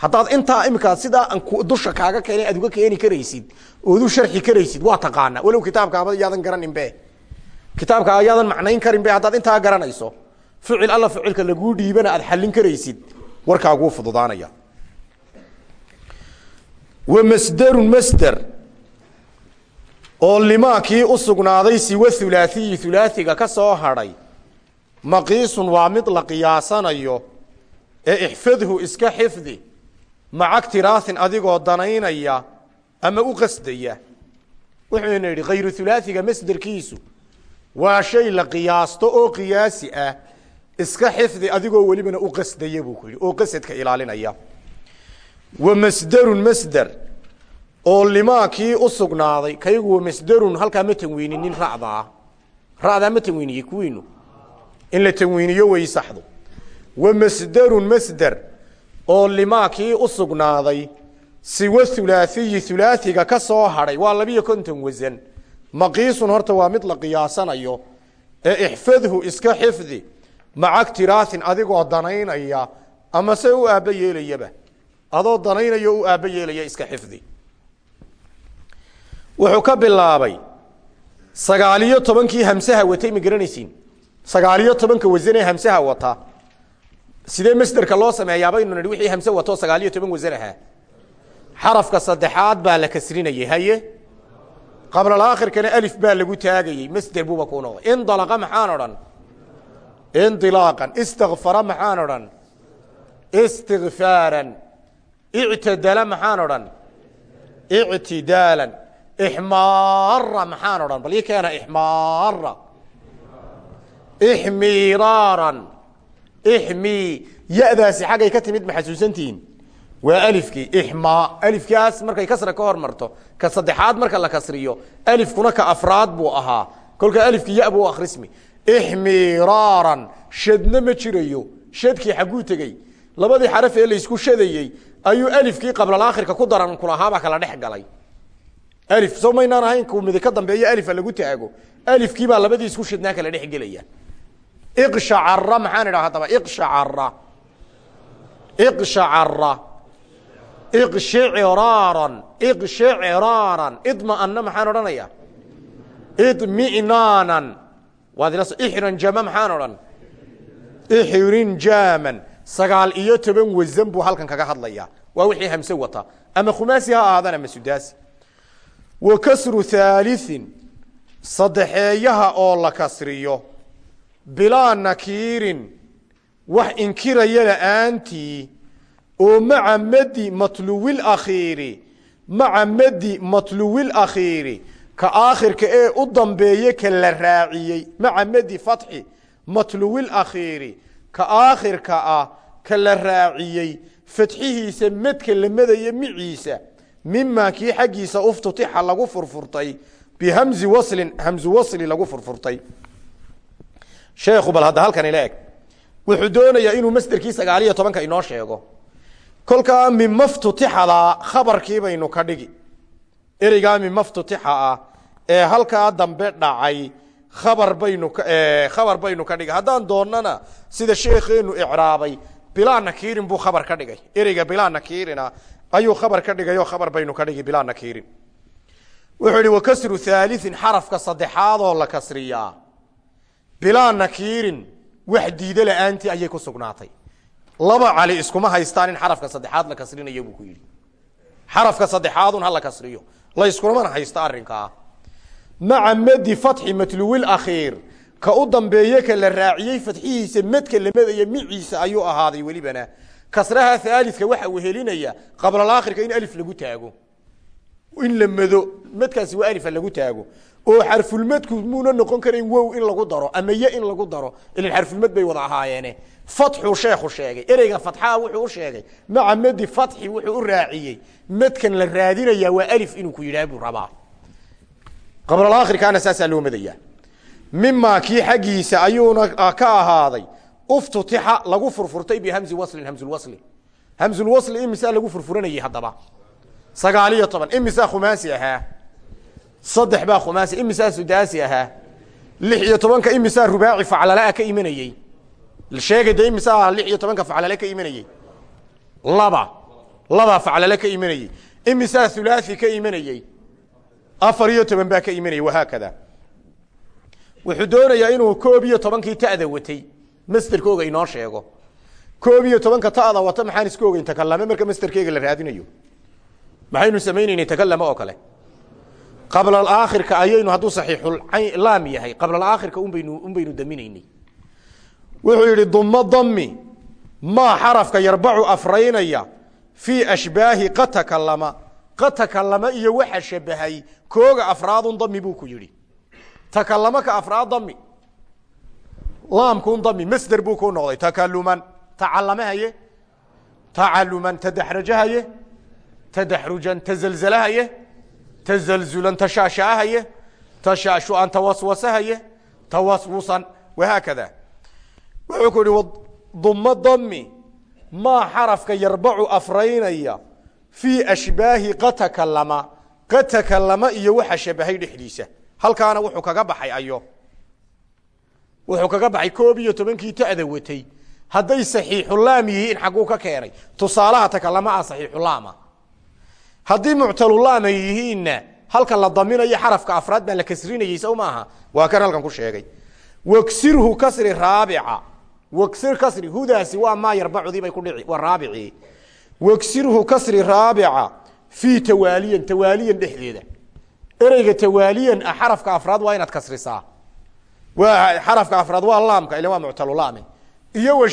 [SPEAKER 1] Haddaad intaa imika sidaa dusha kaaga keenay aad uga keeni karaysid ood u sharxi karaysid waa taqaana. Walow kitaabkaaba yaadan garaninbe kitaabka ayaadan macnayn karinbe haddaad intaa garanayso ficil alla ficilka laguu dhiibana aad xallin karaysid warkaaguu fududaanaya wa masderun masder oo limaakii u sugnaaday siwa hulaahiyi hulaaiga ka soo hadhay maqiisun waa mid la qiyaasanayo ee ixfadhu iska xifdi maca ktiraahin adigoo danaynaya ama u qasdaya. Wuxuuna yidhi khayru hulaaiga masderkiisu waa shay la qiyaasto oo qiyaasi ah iska xifdi adigoo welibana u qasdaya buu ku yidhi oo qasadka ilaalinaya. Wa masderun masder oo limaakii u sugnaaday kaygu wa ma tanwiininin racdaa racdaa ma in la tanwiiniyo way saxdo. Wa masderun masder oo limaakii u sugnaaday siwa hulaahiyi hulaaiga ka soo hadhay waa labiyo konton wasan maqiisun horta waa mid la qiyaasanayo ee ixfadhu iska xifdi maca ktiraahin adigoo danaynaya ama se u aabba yeelayaba. Adoo danaynayo u aabba yeelaya iska xifdi. Wuxuu ka bilaabay sagaaliyo tobankii hamsaha watay ma garanaysiin sagaaliyo tobanka wasan ee hamsaha wata. Sidee masderka loo sameeyaa baynu nihi wixii hamse wato sagaaliyo toban wasan ahaa xarafka saddexaad baa la kasrinayay haye? Qablalakhirkana alif baa lagu taagayey masder buuba kuu noqday. Indalaqa maxaan odhan? Indilaaqan istakfara maxaan odhan? Istikfaaran ictadala maxaan odhan? Ictidaalan. Ixmaara maxaan odhan? Bal ii keena ixmaara ixmiraaran ixmi ya-daasi xaggay ka timid ma xasuusantihiin waa alifkii ixma alifkaas markay kasra ka hor marto ka saddexaad marka la kasriyo alifkuna ka afraad buu ahaa kolka alifkii ya buu akrismi ixmiraaran shadna ma jirayo shadkii xagguu tegey labadii xaraf ee laysku shadayey ayuu alifkii qablalakhirka ku daran kulahaabaa kala dhex galay alif soo maynaan ahayn ku midi ka dambeeyo alifa lagu taago alifkiibaa labadii isku iqshacara maxaan idhaha hadaba iqshacara iqshacara iqshiciraaran iqshiciraaran idma'anna maxaan odhanaya? Idmi'naanan. Waad ila ixranjama maxaan odhan? Ixrinjaaman sagaal iyo toban wasan buu halkan kaga hadlaya waa wixii hamse wata. Ama khumaasi ha ahaadaan ama sudaasi wa kasru haaliثin saddexeeyaha oo la kasriyo bilaa nakiirin wax inkiraya la'aantii oo maca madi matluwil akhiiri maca madi matluwil akhiiri ka aakhirka ee u dambeeye ka la raaciyey maca madi fatxi matluwil akhiiri ka aakhirka ah ka la raaciyey fatxihiisa madka la madaya miciisa mimaa kii xaggiisa uftutixa lagu furfurtay bihamzi waslin hamzu wasli lagu furfurtay sheekhu bal hadda halkan ila eg. Wuxuu doonayaa inuu masderkii sagaaliyo tobanka inoo sheego. Kolkaa mimaftutixada khabarkii baynu ka dhigi. Ereygaa mimaftutixa ah ee halkaa dambe dhacay kabar baynu khabar baynu ka dhigi. Haddaan doonnana sida sheekeenu icraabay bilaa nakiirin buu khabar ka dhigay. Ereyga bilaa nakiirina ayuu khabar ka dhigayoo khabar baynu ka dhigi bilaa nakiirin. Wuxuu ihi wakasru haaliin xarafka saddexaadoo la kasriyaa bilaa nakiirin wax diida la'aantii ayay ku sugnaatay. Laba cali iskuma haystaan in xarafka saddexaad la kasrinayo buu ku yidhi. Xarafka saddexaadun ha la kasriyo la iskulamana haysto arrinkaa maca madi fatxi matluwil akhiir ka u dambeeye la raaciyey fatxihiisa madka lamadayo miciisa ayuu ahaaday welibana. Kasraha haalidka waxa uu helinaya qablalakhirka in alif lagu taago. In la mado madkaasi waa alifa lagu taago oo xarfulmadku muuna noqon karayn wow in lagu daro ama ye in lagu daro ilan xarfulmad bay wada ahaayeene. Fatxuu sheekhu sheegay ereyga fatxaa wuxuu u sheegay maca madi fatxi wuxuu u raaciyey madkan la raadinayaa waa alif inuu ku yidhaah buu rabaa. Qablalakhirkaana saasaa loo madayaa mimaa kii xaggiisa ayuuna ka ahaaday uftutixa lagu furfurtay bihamzi waslin hamsulwasli hamsulwasli imisaa lagu furfuranayey haddaba? Sagaaliyo toban imisaa khumaasi ahaa saddex baa khumaasi imisaa sudaasi ahaa lix iyo tobanka imisaa rubaaci faclalaa ka imanayey? Sheegay de imisaa lix iyo tobanka faclale ka imanayey? Laba. Labaa faclale ka imanayey. Imisaa hulaathi ka imanayey? Afar iyo toban baa ka imanayey wahaakada wuxuu doonayaa inuu koob iyo tobankii ta'da watay. Masterkooga inoo sheego. Koob iyo tobanka ta'da wata maxaan isku ogeyn takalame marka masterkeega la raadinayo? Maxaynu samaynaynay takalame qablaakhirka ayaynu hadduu saxiixulaam yahay. Qablaakhirka unbaynu un baynu daminaynay. Wuxuu yidhi dumo dami maa xarafka yarbacu afraynaya fii ashbaahi qad takalama qad takalama iyo waxa shabahay kooga afraadun dami buu ku yidhi. Takalama ka afraad dami laamkun dami masder buu ku noqday. Takaluman tacalame haye tacaluman tadaxraja haye tadaxrujan tazalzala haye tazalzulan tashaashaa haye tashaashuan tawaswasa haye tawaswusan wahaakada wuxuu ku yihi dumo dami maa xarafka yarbacu afraynaya fii ashbaahi qad takalama qad takalama iyo waxa shabahay dhexdiisa halkaana wuxuu kaga baxay ayo wuxuu kaga baxay koob iyo tobankii ta'da watay hadday saxiixulaam yihiin xagguu ka keenay tusaalaha takalama ah saxiixulaama haddii muctalulaam ay yihiinna halka la daminayo xarafka afraad baa la kasrinayey sow maaha waa kan halkan ku sheegay. Waksirhu kasri raabica. Waksir kasri hudaasi waa maa yarbacudii bay ku dhici waa raabici. Waksirhu kasri raabica fii tawaaliyan tawaaliyan dhexdeeda. Ereyga tawaaliyan ah xarafka afraad waa inaad kasrisaa. Waa xarafka afraad waa laamka ila waa muctalulaame iyo wa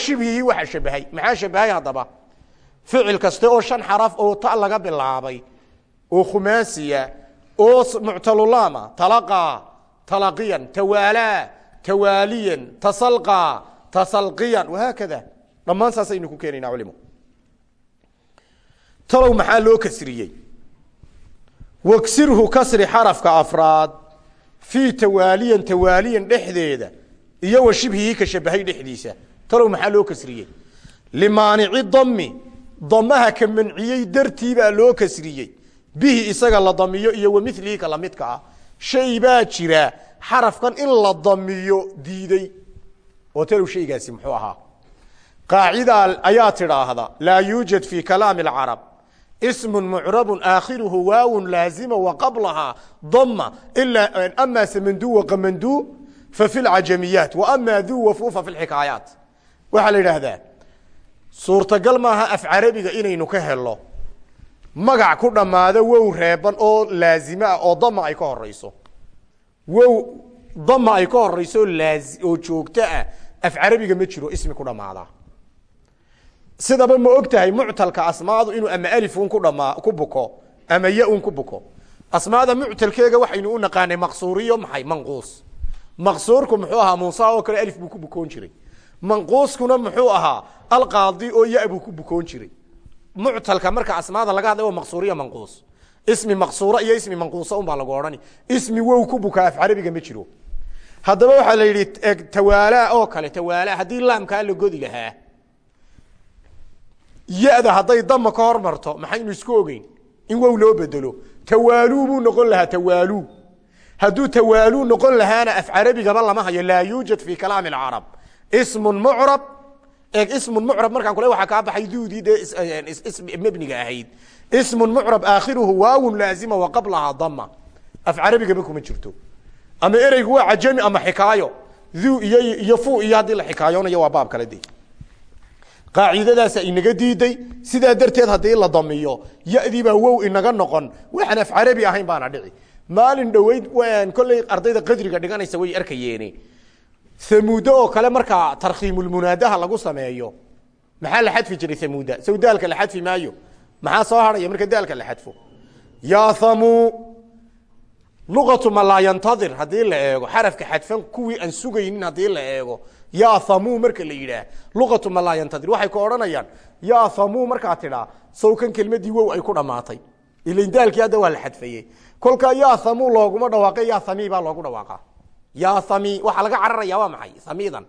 [SPEAKER 1] waxa shabahay. Maxaa shabahay haddaba ficil kaste oo shan xaraf oo ta laga bilaabay oo khumaasiya oo muctalulaama talaqaa talaqiyan tawaalaa tawaaliyan tasalqaa tasalqiyan wahaakada dhammaan saasaynu ku keenaynaa culimo talow maxaa loo kasriyey? Waksirhu kasri xarafka afraad fii tawaaliyan tawaaliyan dhexdeeda iyo wa ka shabahay dhexdiisa. Talow maxaa loo kasriyey? Limaanici dami damaha ka manciyey dartii baa loo kasriyey. Bihi isaga la damiyo iyo wa milihi ka lamidka ah. Shay baa jira xarafkan in la damiyo diiday. Oo talow shaygaasi muxuu ahaa. Qaacida ayaa tidhaahda laa yuujad fi kalaami اcarab ism mucrabu aakhiruhu waawun laazima waqablahaa dama ama samandu waqamandu fafi lcajamiyaat waama duu wafuufa fi xikaayaat waxaa la yidhaahdaa suurtagal maaha af carabiga inaynu ka helo magac ku dhammaado wow reeban oo laazime ah oo dama ay ka horeyso wow dama ay ka horeyso oo joogto ah af carabiga ma jiro ismi ku dhammaada. Sidaba ma og tahay muctalka asmaadu inuu ama alifun ku dhamaa ku buko ama ya-un ku buko. Asmaada muctalkeega waxaynu u naqaanay maqsuuriyo maxay manquus. Maqsuurku muxuu ahaa muusa oo kale alif buu ku bukoon jiray manquuskuna muxuu ahaa alqaadi oo ya buu ku bukoon jiray. Muctalka marka asmaada laga hadlay maqsuuriya manquus. Ismi maqsuura iyo ismi manquusa un baa lagu odhani. Ismi wow ku bukaa af carabiga ma jiro. Haddaba waxaa la yidhi tawaalaa oo kale tawaalaa haddii laamkaa la godi lahaa. Ya-da hadday ka hormarto maxaynu isku ogeyn? In wow loo bedelo tawaaluu buu noqon lahaa tawaaluu hadduu tawaaluu noqon lahaana af carabigaba lama hayo laa yuujad fi kalaami اcarab ismun mucrab. Eeg ismun mucrab markaan kule waxaa kaa baxay duudii dee mebniga ahayd. Ismun mucrab aakhiruhu waawun laazima wa qablahaa dama af carabigaba kuma jirto. Ama ereygu waa cajami ama xikaayo. Duu iyo iyo fu iyo haddii la xikaayoonayo waa baab kale de inaga diiday. Sidaa darteed haddii la damiyo yadii baa wow inaga noqon. Waxaan af carabi ahayn baana dhici. Maalin dhoweyd kolley ardayda qadriga dhiganaysa way arkayeene hamuudo oo kale markaa tarkhiimulmunaadaha lagu sameeyo maxaa la xadfi jiray hamuuda saw daalka la xadfi maayo? Maxaa soo hadhaya marka daalka la xadfo. Yaa thamuu luqatu ma laa yantadir haddii la eego xarafka xadfan kuwii aan sugaynin haddii la eego yaa thamuu marka la yidhaah luqatu ma laa yantadir waxay ku odhanayaan yaa thamuu markaa tidhaa sawkan kelmadii wow ay ku dhammaatay ilain daalkii hadda waa la xadfayey kolkaa yaa thamuu looguma dhawaaqe yaa thami baa loogu dhawaaqa yaa thami waxaa laga cararaya waa maxay? Thamidan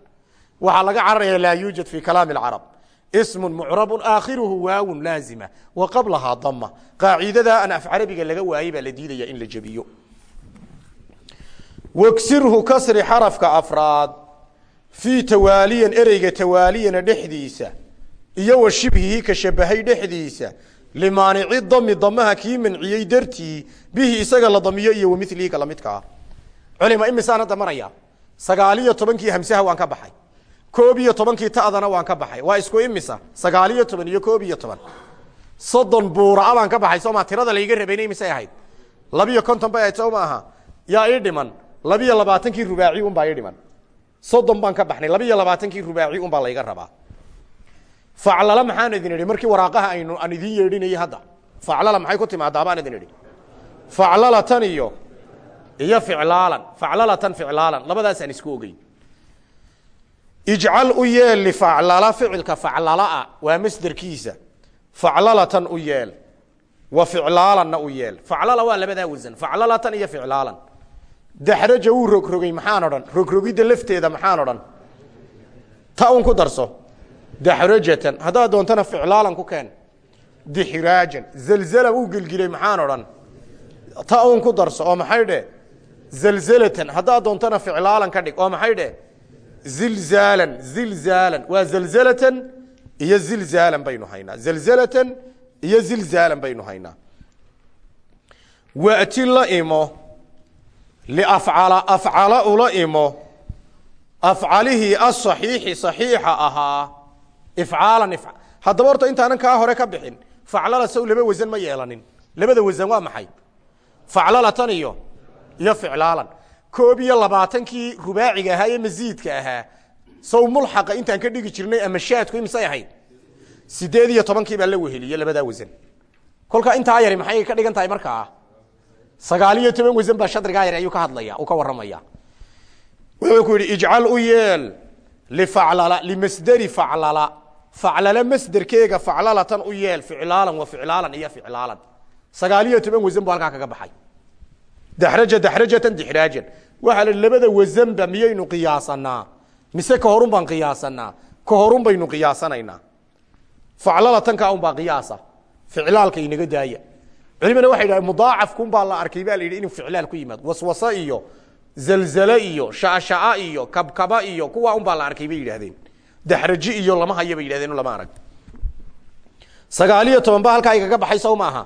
[SPEAKER 1] waxaa laga cararaya laa yuujad fi kalaami alcarab ismu mucrabu aakhiruhu waawun laazima. Wa dama qaacidadaa aan af carabiga laga waayey baa la diidaya in la jebiyo. Waksirhu kasri xarafka afraad. Fii tawaaliyan ereyga tawaaliyana dhexdiisa. Iyo wa ka shabahay dhexdiisa. Limaanici dami damaha kii manciyey dartii. Bihi isaga la damiyo iyo wamilihi ka lamidka ah culima imisaan hadda maraya sagaaliyo tobankii hamsaha waan ka baxay. Koob iyo tobankii ta'dana waan ka baxay. Waa isku imisa? Sagaaliyo toban iyo koob iyo toban. Soddon buuraa baan ka baxay sooma tirada layga rabayna imisay ahayd? Labiyo konton bay ahayd soo ma aha. Yaa ii dhiman. Labiyo labaatankii rubaaci un baa ii dhiman. Soddon baan ka baxnay labiyo labaatankii rubaaci un baa layga rabaa. Faclala maxaan idin idhi markii waraaqaha aynu aan idin yeedhinayay hadda. Faclala maxay ku timaadaa baan idin idhi. Faclalatan iyo iyo ficlaalan faclalatan ficlaalan labadaasaan isku ogeyn. Ijcal u yeel lifaclala ficilka faclalaa waa masderkiisa. Faclalatan u yeel wa ficlaalanna u yeel. Faclala waa labadaa wasan faclalatan iyo ficlaalan. Daxraja wuu rogrogay maxaan odhan? Rogrogidda lafteeda maxaan odhan? Ta ku darso. Daxrajatan haddaad doontana ficlaalan ku keen. Dixraajan zalzala wuu gelgilay maxaan odhan? Ta un ku darso oo maxay dhe zalzalatan haddaad doontana ficlaalan ka dhig. Oo maxay dhe zilzaalan zilzaalan. Waa zalzalatan iyo zilzaalan baynu haynaa. Zalzalatan iyo zilzaalan baynu haynaa. Wati la imo liafcala afcala ula imo afcalihii asaxiixi saxiixa ahaa ifcaalan haddaba horta intaanan kaa hore ka bixin faclala saw laba wasan ma yeelanin. Labada wasan waa maxay? Faclalatan iyo iyo ficlaalan. Koob iyo labaatankii rubaaciga ahaa ee masiidka ahaa. Saw mulxaqa intaan ka dhigi jirnay ama shaadku imisay ahayd. Sideed iyo tobankii baa la weheliye labadaa wasan kolkaa intaa yari maxay ka dhigan tahay markaa? Sagaal iyo toban wasan baa shadrigaa yar ayuu ka hadlaya uu ka warramaya wuxuu yidhi ijcal u yeel lifaclala limasderi faclala. Faclala masderkeega faclalatan u yeel ficlaalan wa ficlaalan iyo ficlaalan. Sagaal iyo toban wasan bu halkaa kaga baxay daxraja daxrajatan dixraajan waxaa la labada wasanba miyaynu qiyaasanaa mise ka horun baan qiyaasanaa ka horun baynu qiyaasanaynaa faclalatankaa un baa qiyaasa ficlaalka inaga daaya culimana waxay dhahen mudaacafkun baa la arkay baa la yidhi inuu ficlaal ku yimaado waswase iyo zalzale iyo shashaa iyo kabkaba iyo kuwa un baa la arkay bay yidhaahdeen daxraji iyo lama hayo bay yidhahdeen lama arag sagaal iyo toban ba halkaa igaga baxay sow maaha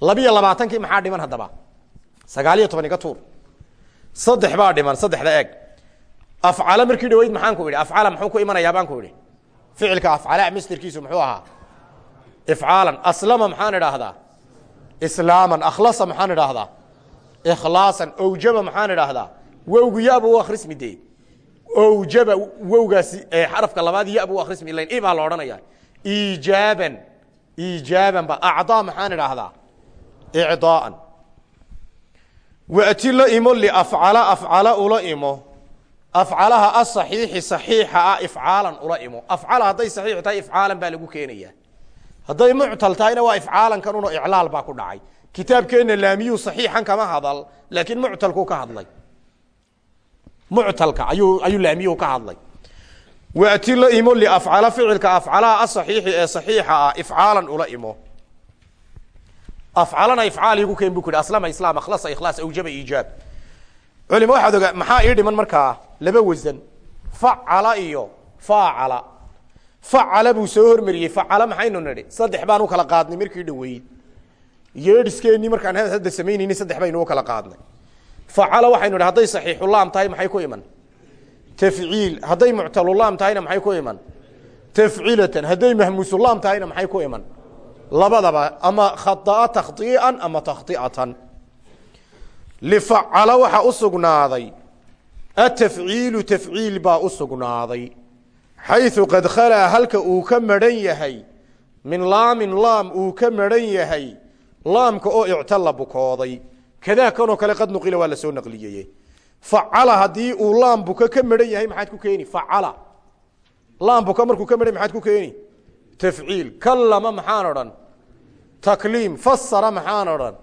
[SPEAKER 1] labiyo labaatankii maxaa dhiman haddaba sagaal iyo toban iga tuur. Saddex baa dhiman saddexda eeg. Afcala markii dhaweyd maxaan ku idhi afcala muxuu ku imanayaa baan ku idhi ficilka afcala masderkiisu muxuu ahaa. Ifcaalan aslama maxaan idhaahdaa? Islaaman akhlasa maxaan idhaahdaa? Ikhlaasan owjaba maxaan idhaahdaa? Wowgu yabu u akrismi dee owjaba wowgaasi xarafka labaad yabu u akrismi lain i baa la odhanaya iijaaban iijaaban ba acdaa maxaan idhaahdaa? Icdaaan wati la imo liafcala afcala ula imo. Afcalaha asaxiixi saxiixa ah ifcaalan ula imo. Afcala hadday saxiix tahay ifcaalan baa lagu keenaya hadday muctal tahayna waa ifcaalankan uno iclaal baa ku dhacay. Kitaabkeenna laamiyuu saxiixan kama hadal laakiin muctalku ka hadlay. Muctalka ayuu ayuu laamiyuhu ka hadlay. Wati la imo liafcala ficilka afcalaha asaxiixi ee saxiixa ah ifcaalan ula imo afcalana ifcaal igu keen bu ku aslama islaam akhlasa ikhlaas awjaba iijaab culima waxaad ogaa maxaa ii dhiman markaa laba wasan facala iyo faacala facala buu soo hormariyey facala maxaynu nidhi saddex baan u kala qaadnay markii dhaweyd yeedhiskeenii markaan hadda samaynayni saddex baynu u kala qaadnay facala waxaynu idhi hadday saxiixulaam tahay maxay ku iman tafciil hadday muctalulaam tahayna maxay ku iman tafcilatan hadday mahmuusulaam tahayna maxay ku iman labadaba ama khaaa takiian ama takiatan lifacala waxaa u sugnaaday. Atafciilu tafciil baa u sugnaaday. Xayu qad khalaa halka uu ka maran yahay. Min laamin laam uu ka maran yahay. Laamka oo icta la bukooday. Kadaa kale qad nuqila waa soo naqliyeye. Facala haddii uu laam buka ka maran yahay maxaad ku keeni? Facala laam buka markuu ka maran maxaad ku keeni? Tafciil kallama maxaan odhan takliim fasara maxaan odhan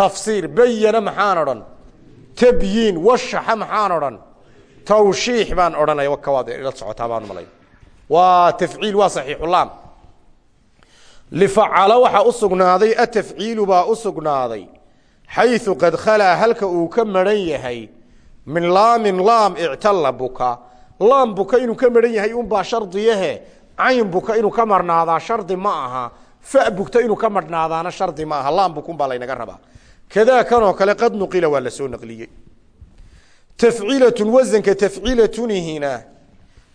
[SPEAKER 1] tafsiir bayana maxaan odhan tabyiin washaxa maxaan odhan tawshiix baan odhanaya kawaad ila socotaa baan malay waa tafciil waa saxiixulaam lifacala waxaa u sugnaaday atafciilu baa u sugnaaday xayثu qad khalaa halka uu ka maran yahay min laamin laam ictalla buka laam buka inuu ka maran yahay unbaa shardiyahe cayn buka inuu ka marhnaadaa shardi ma aha. Fa bugta inuu ka marhnaadaana shardi ma aha. Laam bukunbaa laynaga rabaa. Kadaa kanoo kale qad nuqila waa la soo naqliyey. Tafciilatun wasanka tafciilatunihina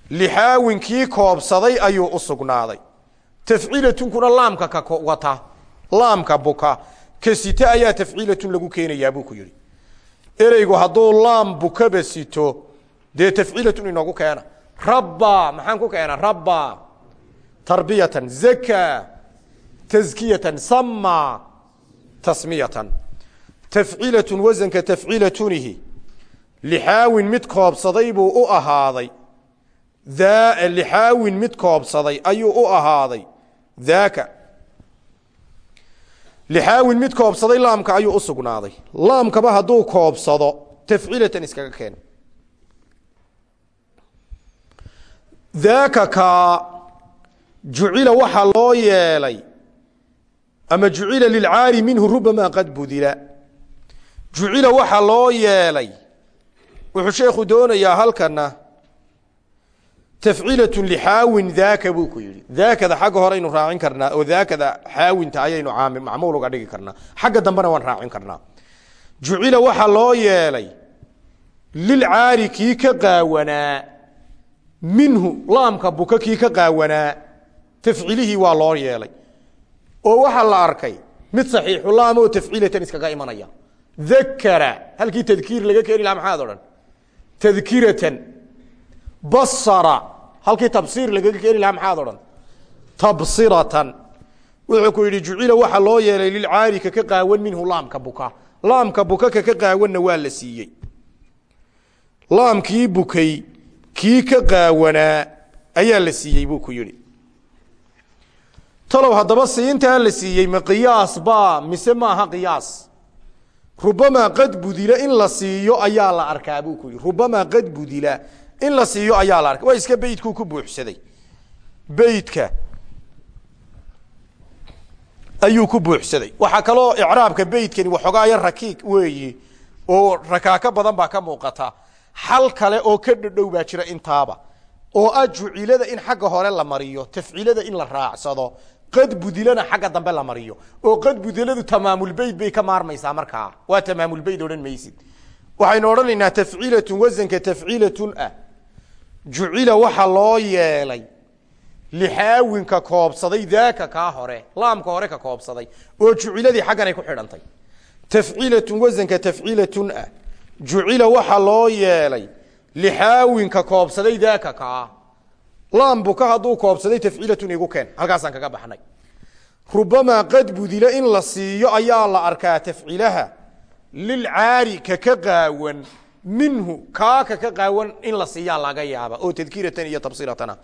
[SPEAKER 1] lixaawinkii koobsaday ayuu u sugnaaday. Tafciilatunkuna laamka ka wata laamka buka. Ka site ayaa tafciilatun lagu keenayaa buu ku yihi ereygu hadduu laam bukaba sito dee tafciilatun inoogu keena. Rabba maxaan ku keena rabba tarbiyatan zaka taskiyatan sama tasmiyatan tafciilatun wasanka tafciilatunihi lixaawin mid koobsaday buu u ahaaday daa lixaawin mid koobsaday ayuu u ahaaday daaka lixaawin mid koobsaday laamka ayuu u sugnaaday laamkaba hadduu koobsado tafciilatan iskaga keen daaka jucila waxaa loo yeelay ama jucila lilcaari minhu rubamaa qad budila. Jucila waxaa loo yeelay wuxuu sheekhu doonayaa halkana tafciilatun lixaawin daaka buu ku yidhi. Daakada xagga hore aynu raacin karnaa oo daakada xaawinta ayaynu macmuul uga dhigi karnaa. Xagga dambena waan raacin karnaa. Jucila waxaa loo yeelay lilcaari kii ka qaawanaa minhu laamka buka kii ka qaawanaa tafciilihii waa loo yeelay. Oo waxaa la arkay mid saxiixu laam oo tafciilatan iskaga imanaya. Dakara halkii tadkiir laga keeni lahaa maxaad odhan? Tadkiratan basara halkii tabsiir lagaga keeni lahaa maxaad odhan? Tabsiratan. Wuxuu ku yidhi jucila waxaa loo yeelay lilcaari kaka qaawan minhu laamka buka. Laamka buka kaka qaawanna waa la siiyey. Laamkii bukay kii ka qaawanaa ayaa la siiyey buu ku yidhi talow haddaba siintaa la siiyey ma qiyaas baa? Mise maaha qiyaas? Rubamaa qad budila in la siiyo ayaa la arkaa buu ku yidhi. Rubamaa qad budila in la siiyo ayaa la arkay waa iska beydkuu ku buuxsaday. Beydka ayuu ku buuxsaday. Waxaa kaloo icraabka beydkani waxoogaaya rakiig weeyi oo rakaako badan baa ka muuqata. Xal kale oo ka dhadhow baa jira intaaba. Oo ah in xagga hore la mariyo tafciilada in la raacsado qad budilana xagga dambe la mariyo. Oo qad budiladu tamaamulbeyd bay ka maarmaysaa markaa waa tamaamulbeyd odhan maysid. Waxaynu odhanaynaa tafciilatun wasanka tafciilatun ah. Jucila waxaa loo yeelay. Lixaawinka koobsaday daaka kaa hore laamka hore ka koobsaday. Oo juciladii xagganay ku xidhantay. Tafciilatun wasanka tafciilatun ah. Jucila waxaa loo yeelay. Lixaawinka koobsaday daaka kaa laambuka hadduu koobsaday tafciilatun igu keen. Halkaasaan kaga baxnay. Rubamaa qad budila in la siiyo ayaa la arkaa tafciilaha. Lilcaari kaka qaawan minhu kaa kaka qaawan in la siiyaa laga yaaba oo tadkiiratan iyo tabsiratana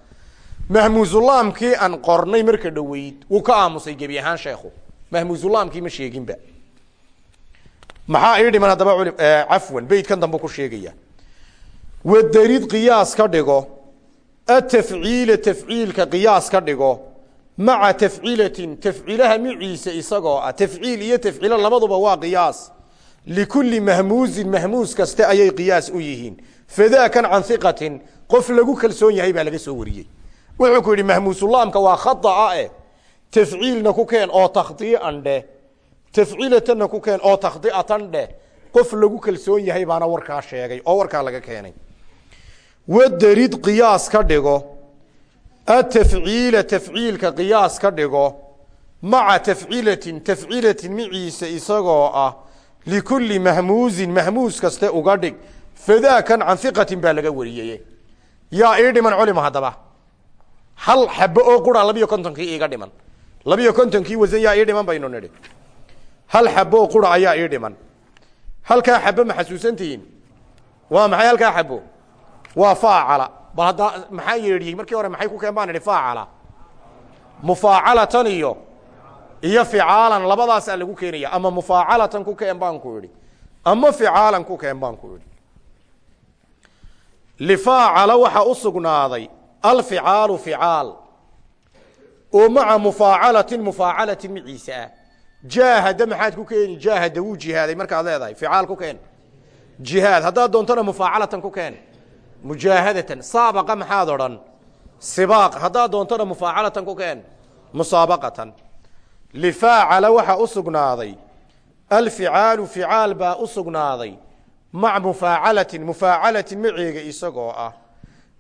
[SPEAKER 1] mahmuusulaamkii aan qornay marka dhoweyd wuu ka aamusay gebi ahaan sheekhu. Mahmuusulaamkii ma sheeginba. Maxaa ii dhiman haddaba cafwan beydkan dambe ku sheegaya. Wadarid qiyaas ka dhigo atafciila tafciilka qiyaas ka dhigo maca tafciilatin tafciilaha miciisa isagoo ah tafciil iyo tafciilo labaduba waa qiyaas likulli mahmuusin mahmuus kaste ayay qiyaas u yihiin fadaakan can hiqatin qof lagu kalsoon yahay baa laga soo wariyey wuxuu ku yidhi mahmuusulaamka waa khaaa eh tafciilna ku keen oo takhdii'an dheh tafciilatanna ku keen oo takhdi'atan dheh qof lagu kalsoon yahay warkaa sheegay oo warkaa laga keenay wadarid qiyaas ka dhigo atafciila tafciilka qiyaas ka dhigo maca tafciilatin tafciilatin miciisa isagoo ah likulli mahmuusin mahmuus kaste uga dhig fadaakan can hiqatin baa laga wariyey yaa ii dhiman culima haddaba. Hal xabo oo qura labiyo kontonkii iiga dhiman. Labiyo kontonkii wasan yaa ii dhiman baynu nidhi. Hal xabo oo qura ayaa ii dhiman. Halkaa xabo ma xasuusantihiin waa maxay halkaa xabo waa faacala. Bal hadda maxaa yeedhiyey markii hore maxay ku keen baan idhi faacala. Mufaacalatan iyo iyo ficaalan labadaasaa lagu keenaya. Ama mufaacalatan ku keen baan ku idhi. Ama ficaalan ku keen baan ku idhi. Lifaacala waxaa u sugnaaday alficaalu ficaal. Oo maca mufaacalatin mufaacalatin maciise ah jaahada maxaad ku keeni jaahada wuu jihaaday markaad leedahay ficaal ku keen. Jihaad haddaad doontona mufaacalatan ku keen mujaahadatan saabaqa maxaad odhan? Sibaaq haddaad doontona mufaacalatan ku keen musaabaqatan. Lifaacala waxaa u sugnaaday. Alficaalu ficaal baa u sugnaaday. Maca mufaacalatin mufaacalatin maceega isagoo ah.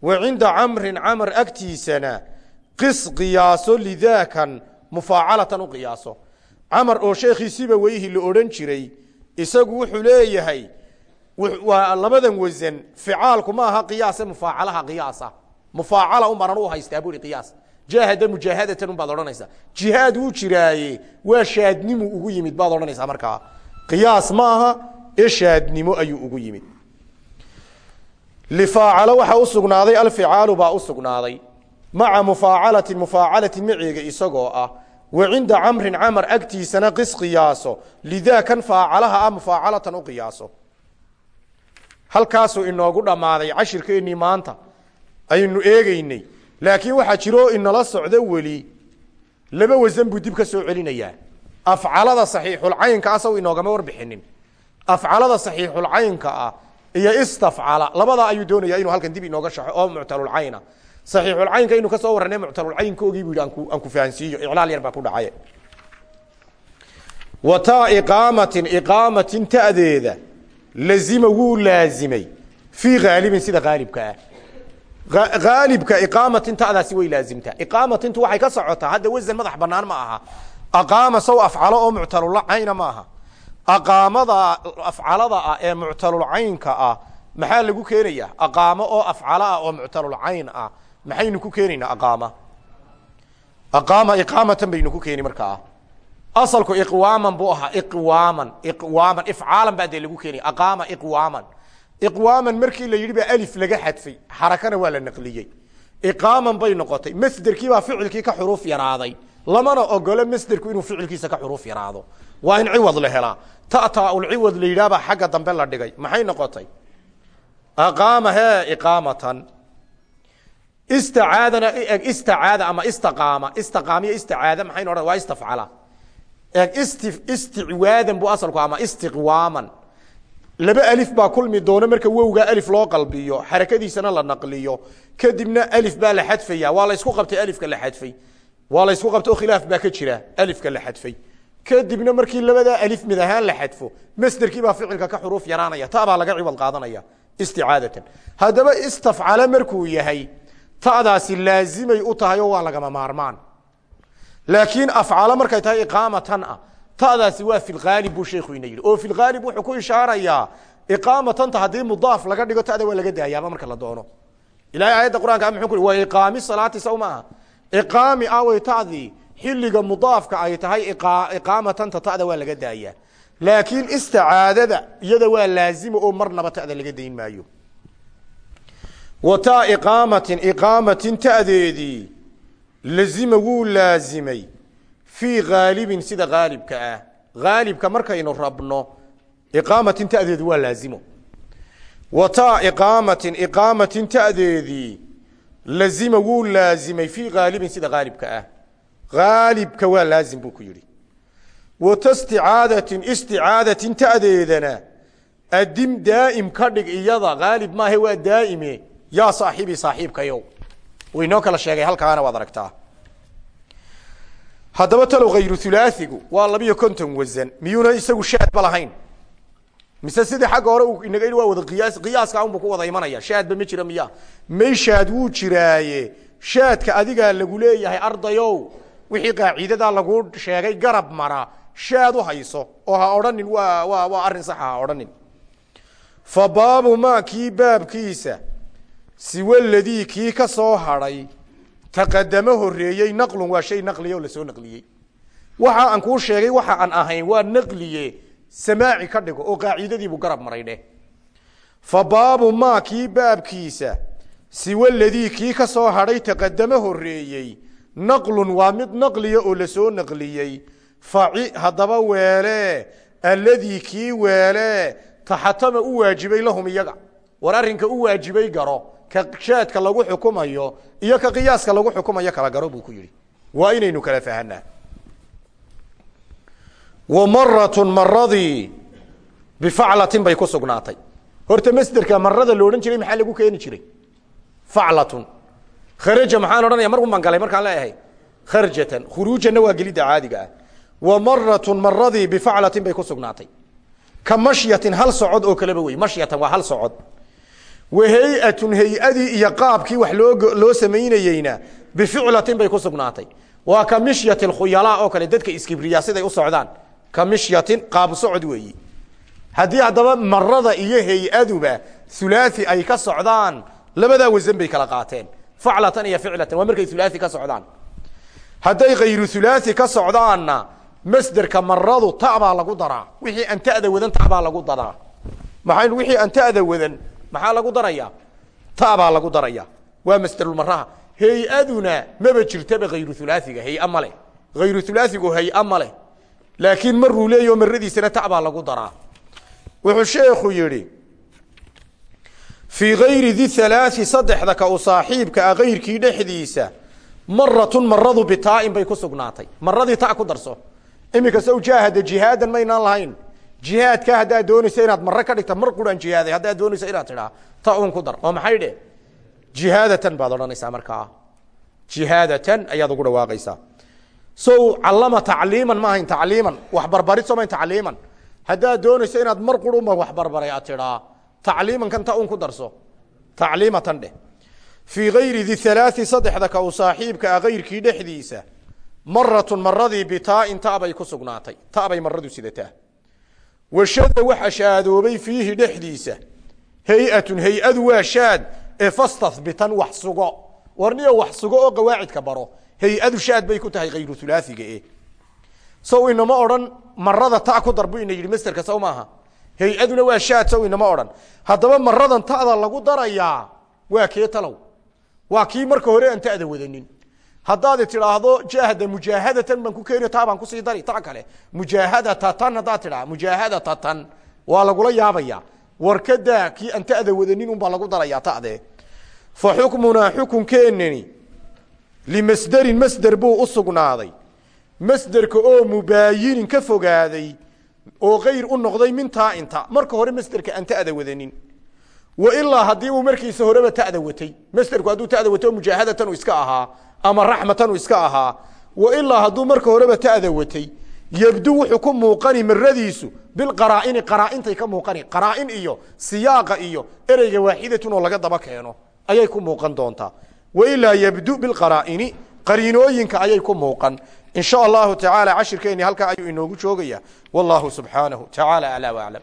[SPEAKER 1] Wa cinda camrin camar agtiisana qis qiyaaso lidaakan mufaacalatan u qiyaaso. Camar oo sheekhiisiba weyhi la odhan jiray isagu wuxuu leeyahay waa labadan wasan ficaalku ma aha qiyaase mufaacalaha qiyaasa. Mufaacala un baanan u haystaa buri qiyaas. Jaahada mujaahadatan baad odhanaysaa. Jihaad wuu jiraaye waa shaadnimu ugu yimid baad odhanaysaa markaa qiyaas ma aha ee shaadnimo ayuu ugu yimid. Lifaacalo waxaa u sugnaaday alficaalu baa u sugnaaday. Maca mufaacalatin mufaacalatin maceega isagoo ah. Wa cinda camrin camar agtiisana qis qiyaaso. Lidaa kan faacalaha ah mufaacalatan u qiyaaso halkaasuu inoogu dhammaaday cashirkeennii maanta. Aynu eegeynay laakiin waxaa jiroo inala socdo weli. Laba wasan buu dib ka soo celinayaa. Afcalada saxiixulcaynka ah saw inoogama warbixinin. Afcalada saxiixulcaynka ah iyo istafcala labadaa ayuu doonaya inuu halkan dib inooga shaxo oo muctalulcayna saxiixulcaynka inu ka soo warranay muctalulcaynkoogii buu yidhi aan ku fahansiiyo iclaal yar baa ku dhacay wa taa iqaamatin iqaamatin ta'deeda lazima wuu laazimay fii haalibin sida haalibka ah haalibka iqaamatin ta'daasi way laazimtaa iqaamatintu waxay ka socotaa hadda wasan madax banaan ma aha aqaama saw afcalo oo muctalulcayna ma aha aqaamada afcalada ah ee muctalulcaynka ah maxaa lagu keenaya aqaamo oo afcalo ah oo muctalulcayn ah maxaynu ku keenaynaa aqaama aqaama iqaamatan baynu ku keeni markaa asalku iqwaaman buu ahaa iqwaaman iqwaaman. Ifcaalan baa lagu keenaya aqaama iqwaaman. Iqwaaman markii la yidhi baa alif laga xadfay xarakana waa la naqliyey. Iqaaman bay noqotay masderkii baa ficilkii ka xuruuf yaraaday. Lamana ogolo masderku inuu ficilkiisa ka xuruuf yaraado. Waa in ciwad la helaa. Tataaulciwad la yidhaahbaa xagga dambe la dhigay. Maxay noqotay? Aqaama hee iqaamatan. Istacaadana istacaada ama istaqaama. Istaqaamiyo istacaada maxaynu odhan waa istafcala eg isti isticwaadan buu asalku ama istiqwaaman. Laba alif baa kulmi doona marka wowgaa alif loo qalbiyo xarakadiisana la naqliyo. Kadibna alif baa la xadfaya waa la ysku qabtay alifka la xadfay. Waa la ysku qabtay oo khilaaf baa ka jira alifka la xadfay. Kadibna markii labadaa alif mid ahaan la xadfo masderkii baa ficilka ka xuruuf yaraanaya ta baa laga ciwad qaadanaya isticaadatan. Haddaba istafcala markuu yahay ta'daasi laazimay u tahay oo waa lagama maarmaan laakiin afcalo markay tahay iqaamatan ah. Waa fi lhaalib buu sheekhu ina yidhi. Oo fi lhaalib wuxuu ku ishaarayaa iqaamatanta haddii mudaaf laga dhigo ta'da waa laga daayaaba marka la doono. Ilahay aayadda qur'anka muxuu ku waa iqaami salaati saw maaha iqaami ta'dii xilliga mudaafka ay tahay iqaamatanta ta'da waa laga daayaa. Laakiin isticaadada iyada waa laazima oo marnaba ta'da laga dayn maayo. Wa taa iqaamatin iqaamatin ta'deedii lazima wuu laazimay. Fii haalibin sida haalibka ah. Haalibka markaynu rabno iqaamatin ta'deedu waa laazimo. Wa taa iqaamatin iqaamatin ta'deedii lazima wuu laazimay. Fii haalibin sida haalibka ah. Haalibka waa laazim buu ku yidhi. Wa ta isticaadatin isticaadatin ta'deedana adim daa'im ka dhig iyada. Haalib maahe waa daa'ime. Yaa saaxiibii saaxiibkayow waynoo kala sheegay halkaana waad aragtaa. Haddaba talow khayru hulaaigu waa labiyo konton wasan miyuuna isagu shaadba lahayn. Mise sidii xagga hore uu inaga yidhi waa wada qiyaas qiyaaska unbu ku wada imanaya shaadba ma jira miya may shaad wuu jiraaye. Shaadka adigaa lagu leeyahay ardayow wixii qaaciidadaa laguu sheegay garab mara. Shaad u hayso oo ha odhanin waa waa waa arrin saxa ha odhanin. Fa baabu maa kii baabkiisa siwa ladii kii ka soo hadhay taqadamo horeeyey naqlun waa shay naqliya oo la soo naqliyey. Waxa aan kuu sheegay waxa aan ahayn waa naqliye samaaci ka dhigo oo qaacidadiibuu garab maray dheh. Fa baabu maa kii baabkiisa siwa ladii kii ka soo hadhay taqadamo horeeyey naqlun waa mid naqliya oo la soo naqliyey. Faci haddaba weele alladii kii weele taxatama u waajibay lahum iyaga. War arrinka u waajibay garo ka shaadka lagu xukumayo iyo ka qiyaaska lagu xukumayo kala garo buu ku yidhi. Waa inaynu kala fahanaa. Wa maratun maradii bifaclatin bay ku sugnaatay. Horta masderka marada lo jiray maxaa lagu keeni jiray? Faclatun. Kharaja maxaan odhanaya mar un baan galay markaan leeyahay. Kharjatan. Khuruujanna waa gelidda caadiga ah. Wa maratun maradii bifaclatin bay ku sugnaatay. Ka mashyatin hal socod oo kaleba wey. Mashyatan waa hal socod wa hay'atun hay'adii iyo qaabkii wax loo samaynayeyna bificlatin bay ku sugnaatay. Waa ka khuyalaa oo kale dadka iskibriyaa siday u socdaan. Ka mishyatin socod weeyi. Haddii haddaba marada iyo hay'aduba hulaai ay ka socdaan labadaa wasan bay kala qaateen. Faclatan iyo ficlatan waa markay hulaai ka socdaan. Hadday kayru hulaai ka socdaanna masderka maradu ta baa lagu daraa. Wixii aan tada wadan lagu daraa. Maxay wixii aan tada maxaa lagu daraya ta baa lagu daraya waa masderulmaraha hay'aduna maba jirtaba hayru hulaaiga hay'a male hayru hulaaigu hay'a male laakiin maruu leeyaho maradiisana ta baa lagu daraa. Wuxuu sheekhu yidhi fii gayri di halaai saddexda ka u saaxiibka a maradu bitaain bay ku sugnaatay. Maradii ku darso. Iminka saw jaahada jihaadan maynaan lahayn jihaadka haddaad doonaysa inaad mare ka dhigta mar quraan jihaaday haddaad doonaysa inaad tidhaa ta un ku dar. Oo maxay dhe jihaadatan baad odhanaysaa markaa. Jihaadatan ayaad ugu dhawaaqaysaa. Sow callama tacliiman ma ahayn tacliiman. Waxbarbarid soo mayn tacliiman. Haddaad doonayso inaad mar qurunba waxbarbaray aad tidhaa tacliimankan ta un ku darso. Tacliimatan dheh. Fii gayri di halaai saddexda ka u saaxiibka a kayrkii dhexdiisa maratun maradii bitaain tabay ku sugnaatay. Tabay maradu sidataa washada waxa shaadoobay fiihi dhexdiisa. Hay'atun hay'adu waa shaad. Ee fastahbitan wax sugo. Warniyo wax sugo oo qawaacidka baro. Hay'adu shaad bay ku tahay kayru hulaaiga e. Sow inama odhan marada ta ku dar bu ina yidhi masterka sow maaha hay'aduna waa shaad sow inama odhan. Haddaba maradan ta'da haddaad tidhaahdo jahda mujaahadatan baan ku keeni taa baan ku sii dari ta kale. Mujaahadatan haddaad tidhaa mujaahadatan waa lagula yaabaya. Warkadaa kii aan wadanin unbaa lagu darayaa ta'dee fa xukmunaa xukunkeenani limasderin masder buu u sugnaaday. Masderka oo mubaayinin ka fogaaday oo kayr u noqday min taainta marka hore masderka aan ta'da wadanin. Wa ilaa haddii uu markiisa horeba ta'da watay. Masderku hadduu ta'da wato mujaahadatan iska ahaa ama raxmatan u iska ahaa wa ilaa hadduu marka horeba ta'da watay yabdu wuxuu ku muuqani maradiisu bilqaraa'ini qaraa'intay ka muuqani qaraa'in iyo siyaaqa iyo ereyga waaxidatun oo laga daba keeno ayay ku muuqan doontaa. Wailaa yabdu bilqaraa'ini qariinooyinka ayay ku muuqan. In sha allahu tacaala cashirkeeni halkaa ayuu inoogu joogaya. Wallahu subxaanahu tacaala aclaa waclam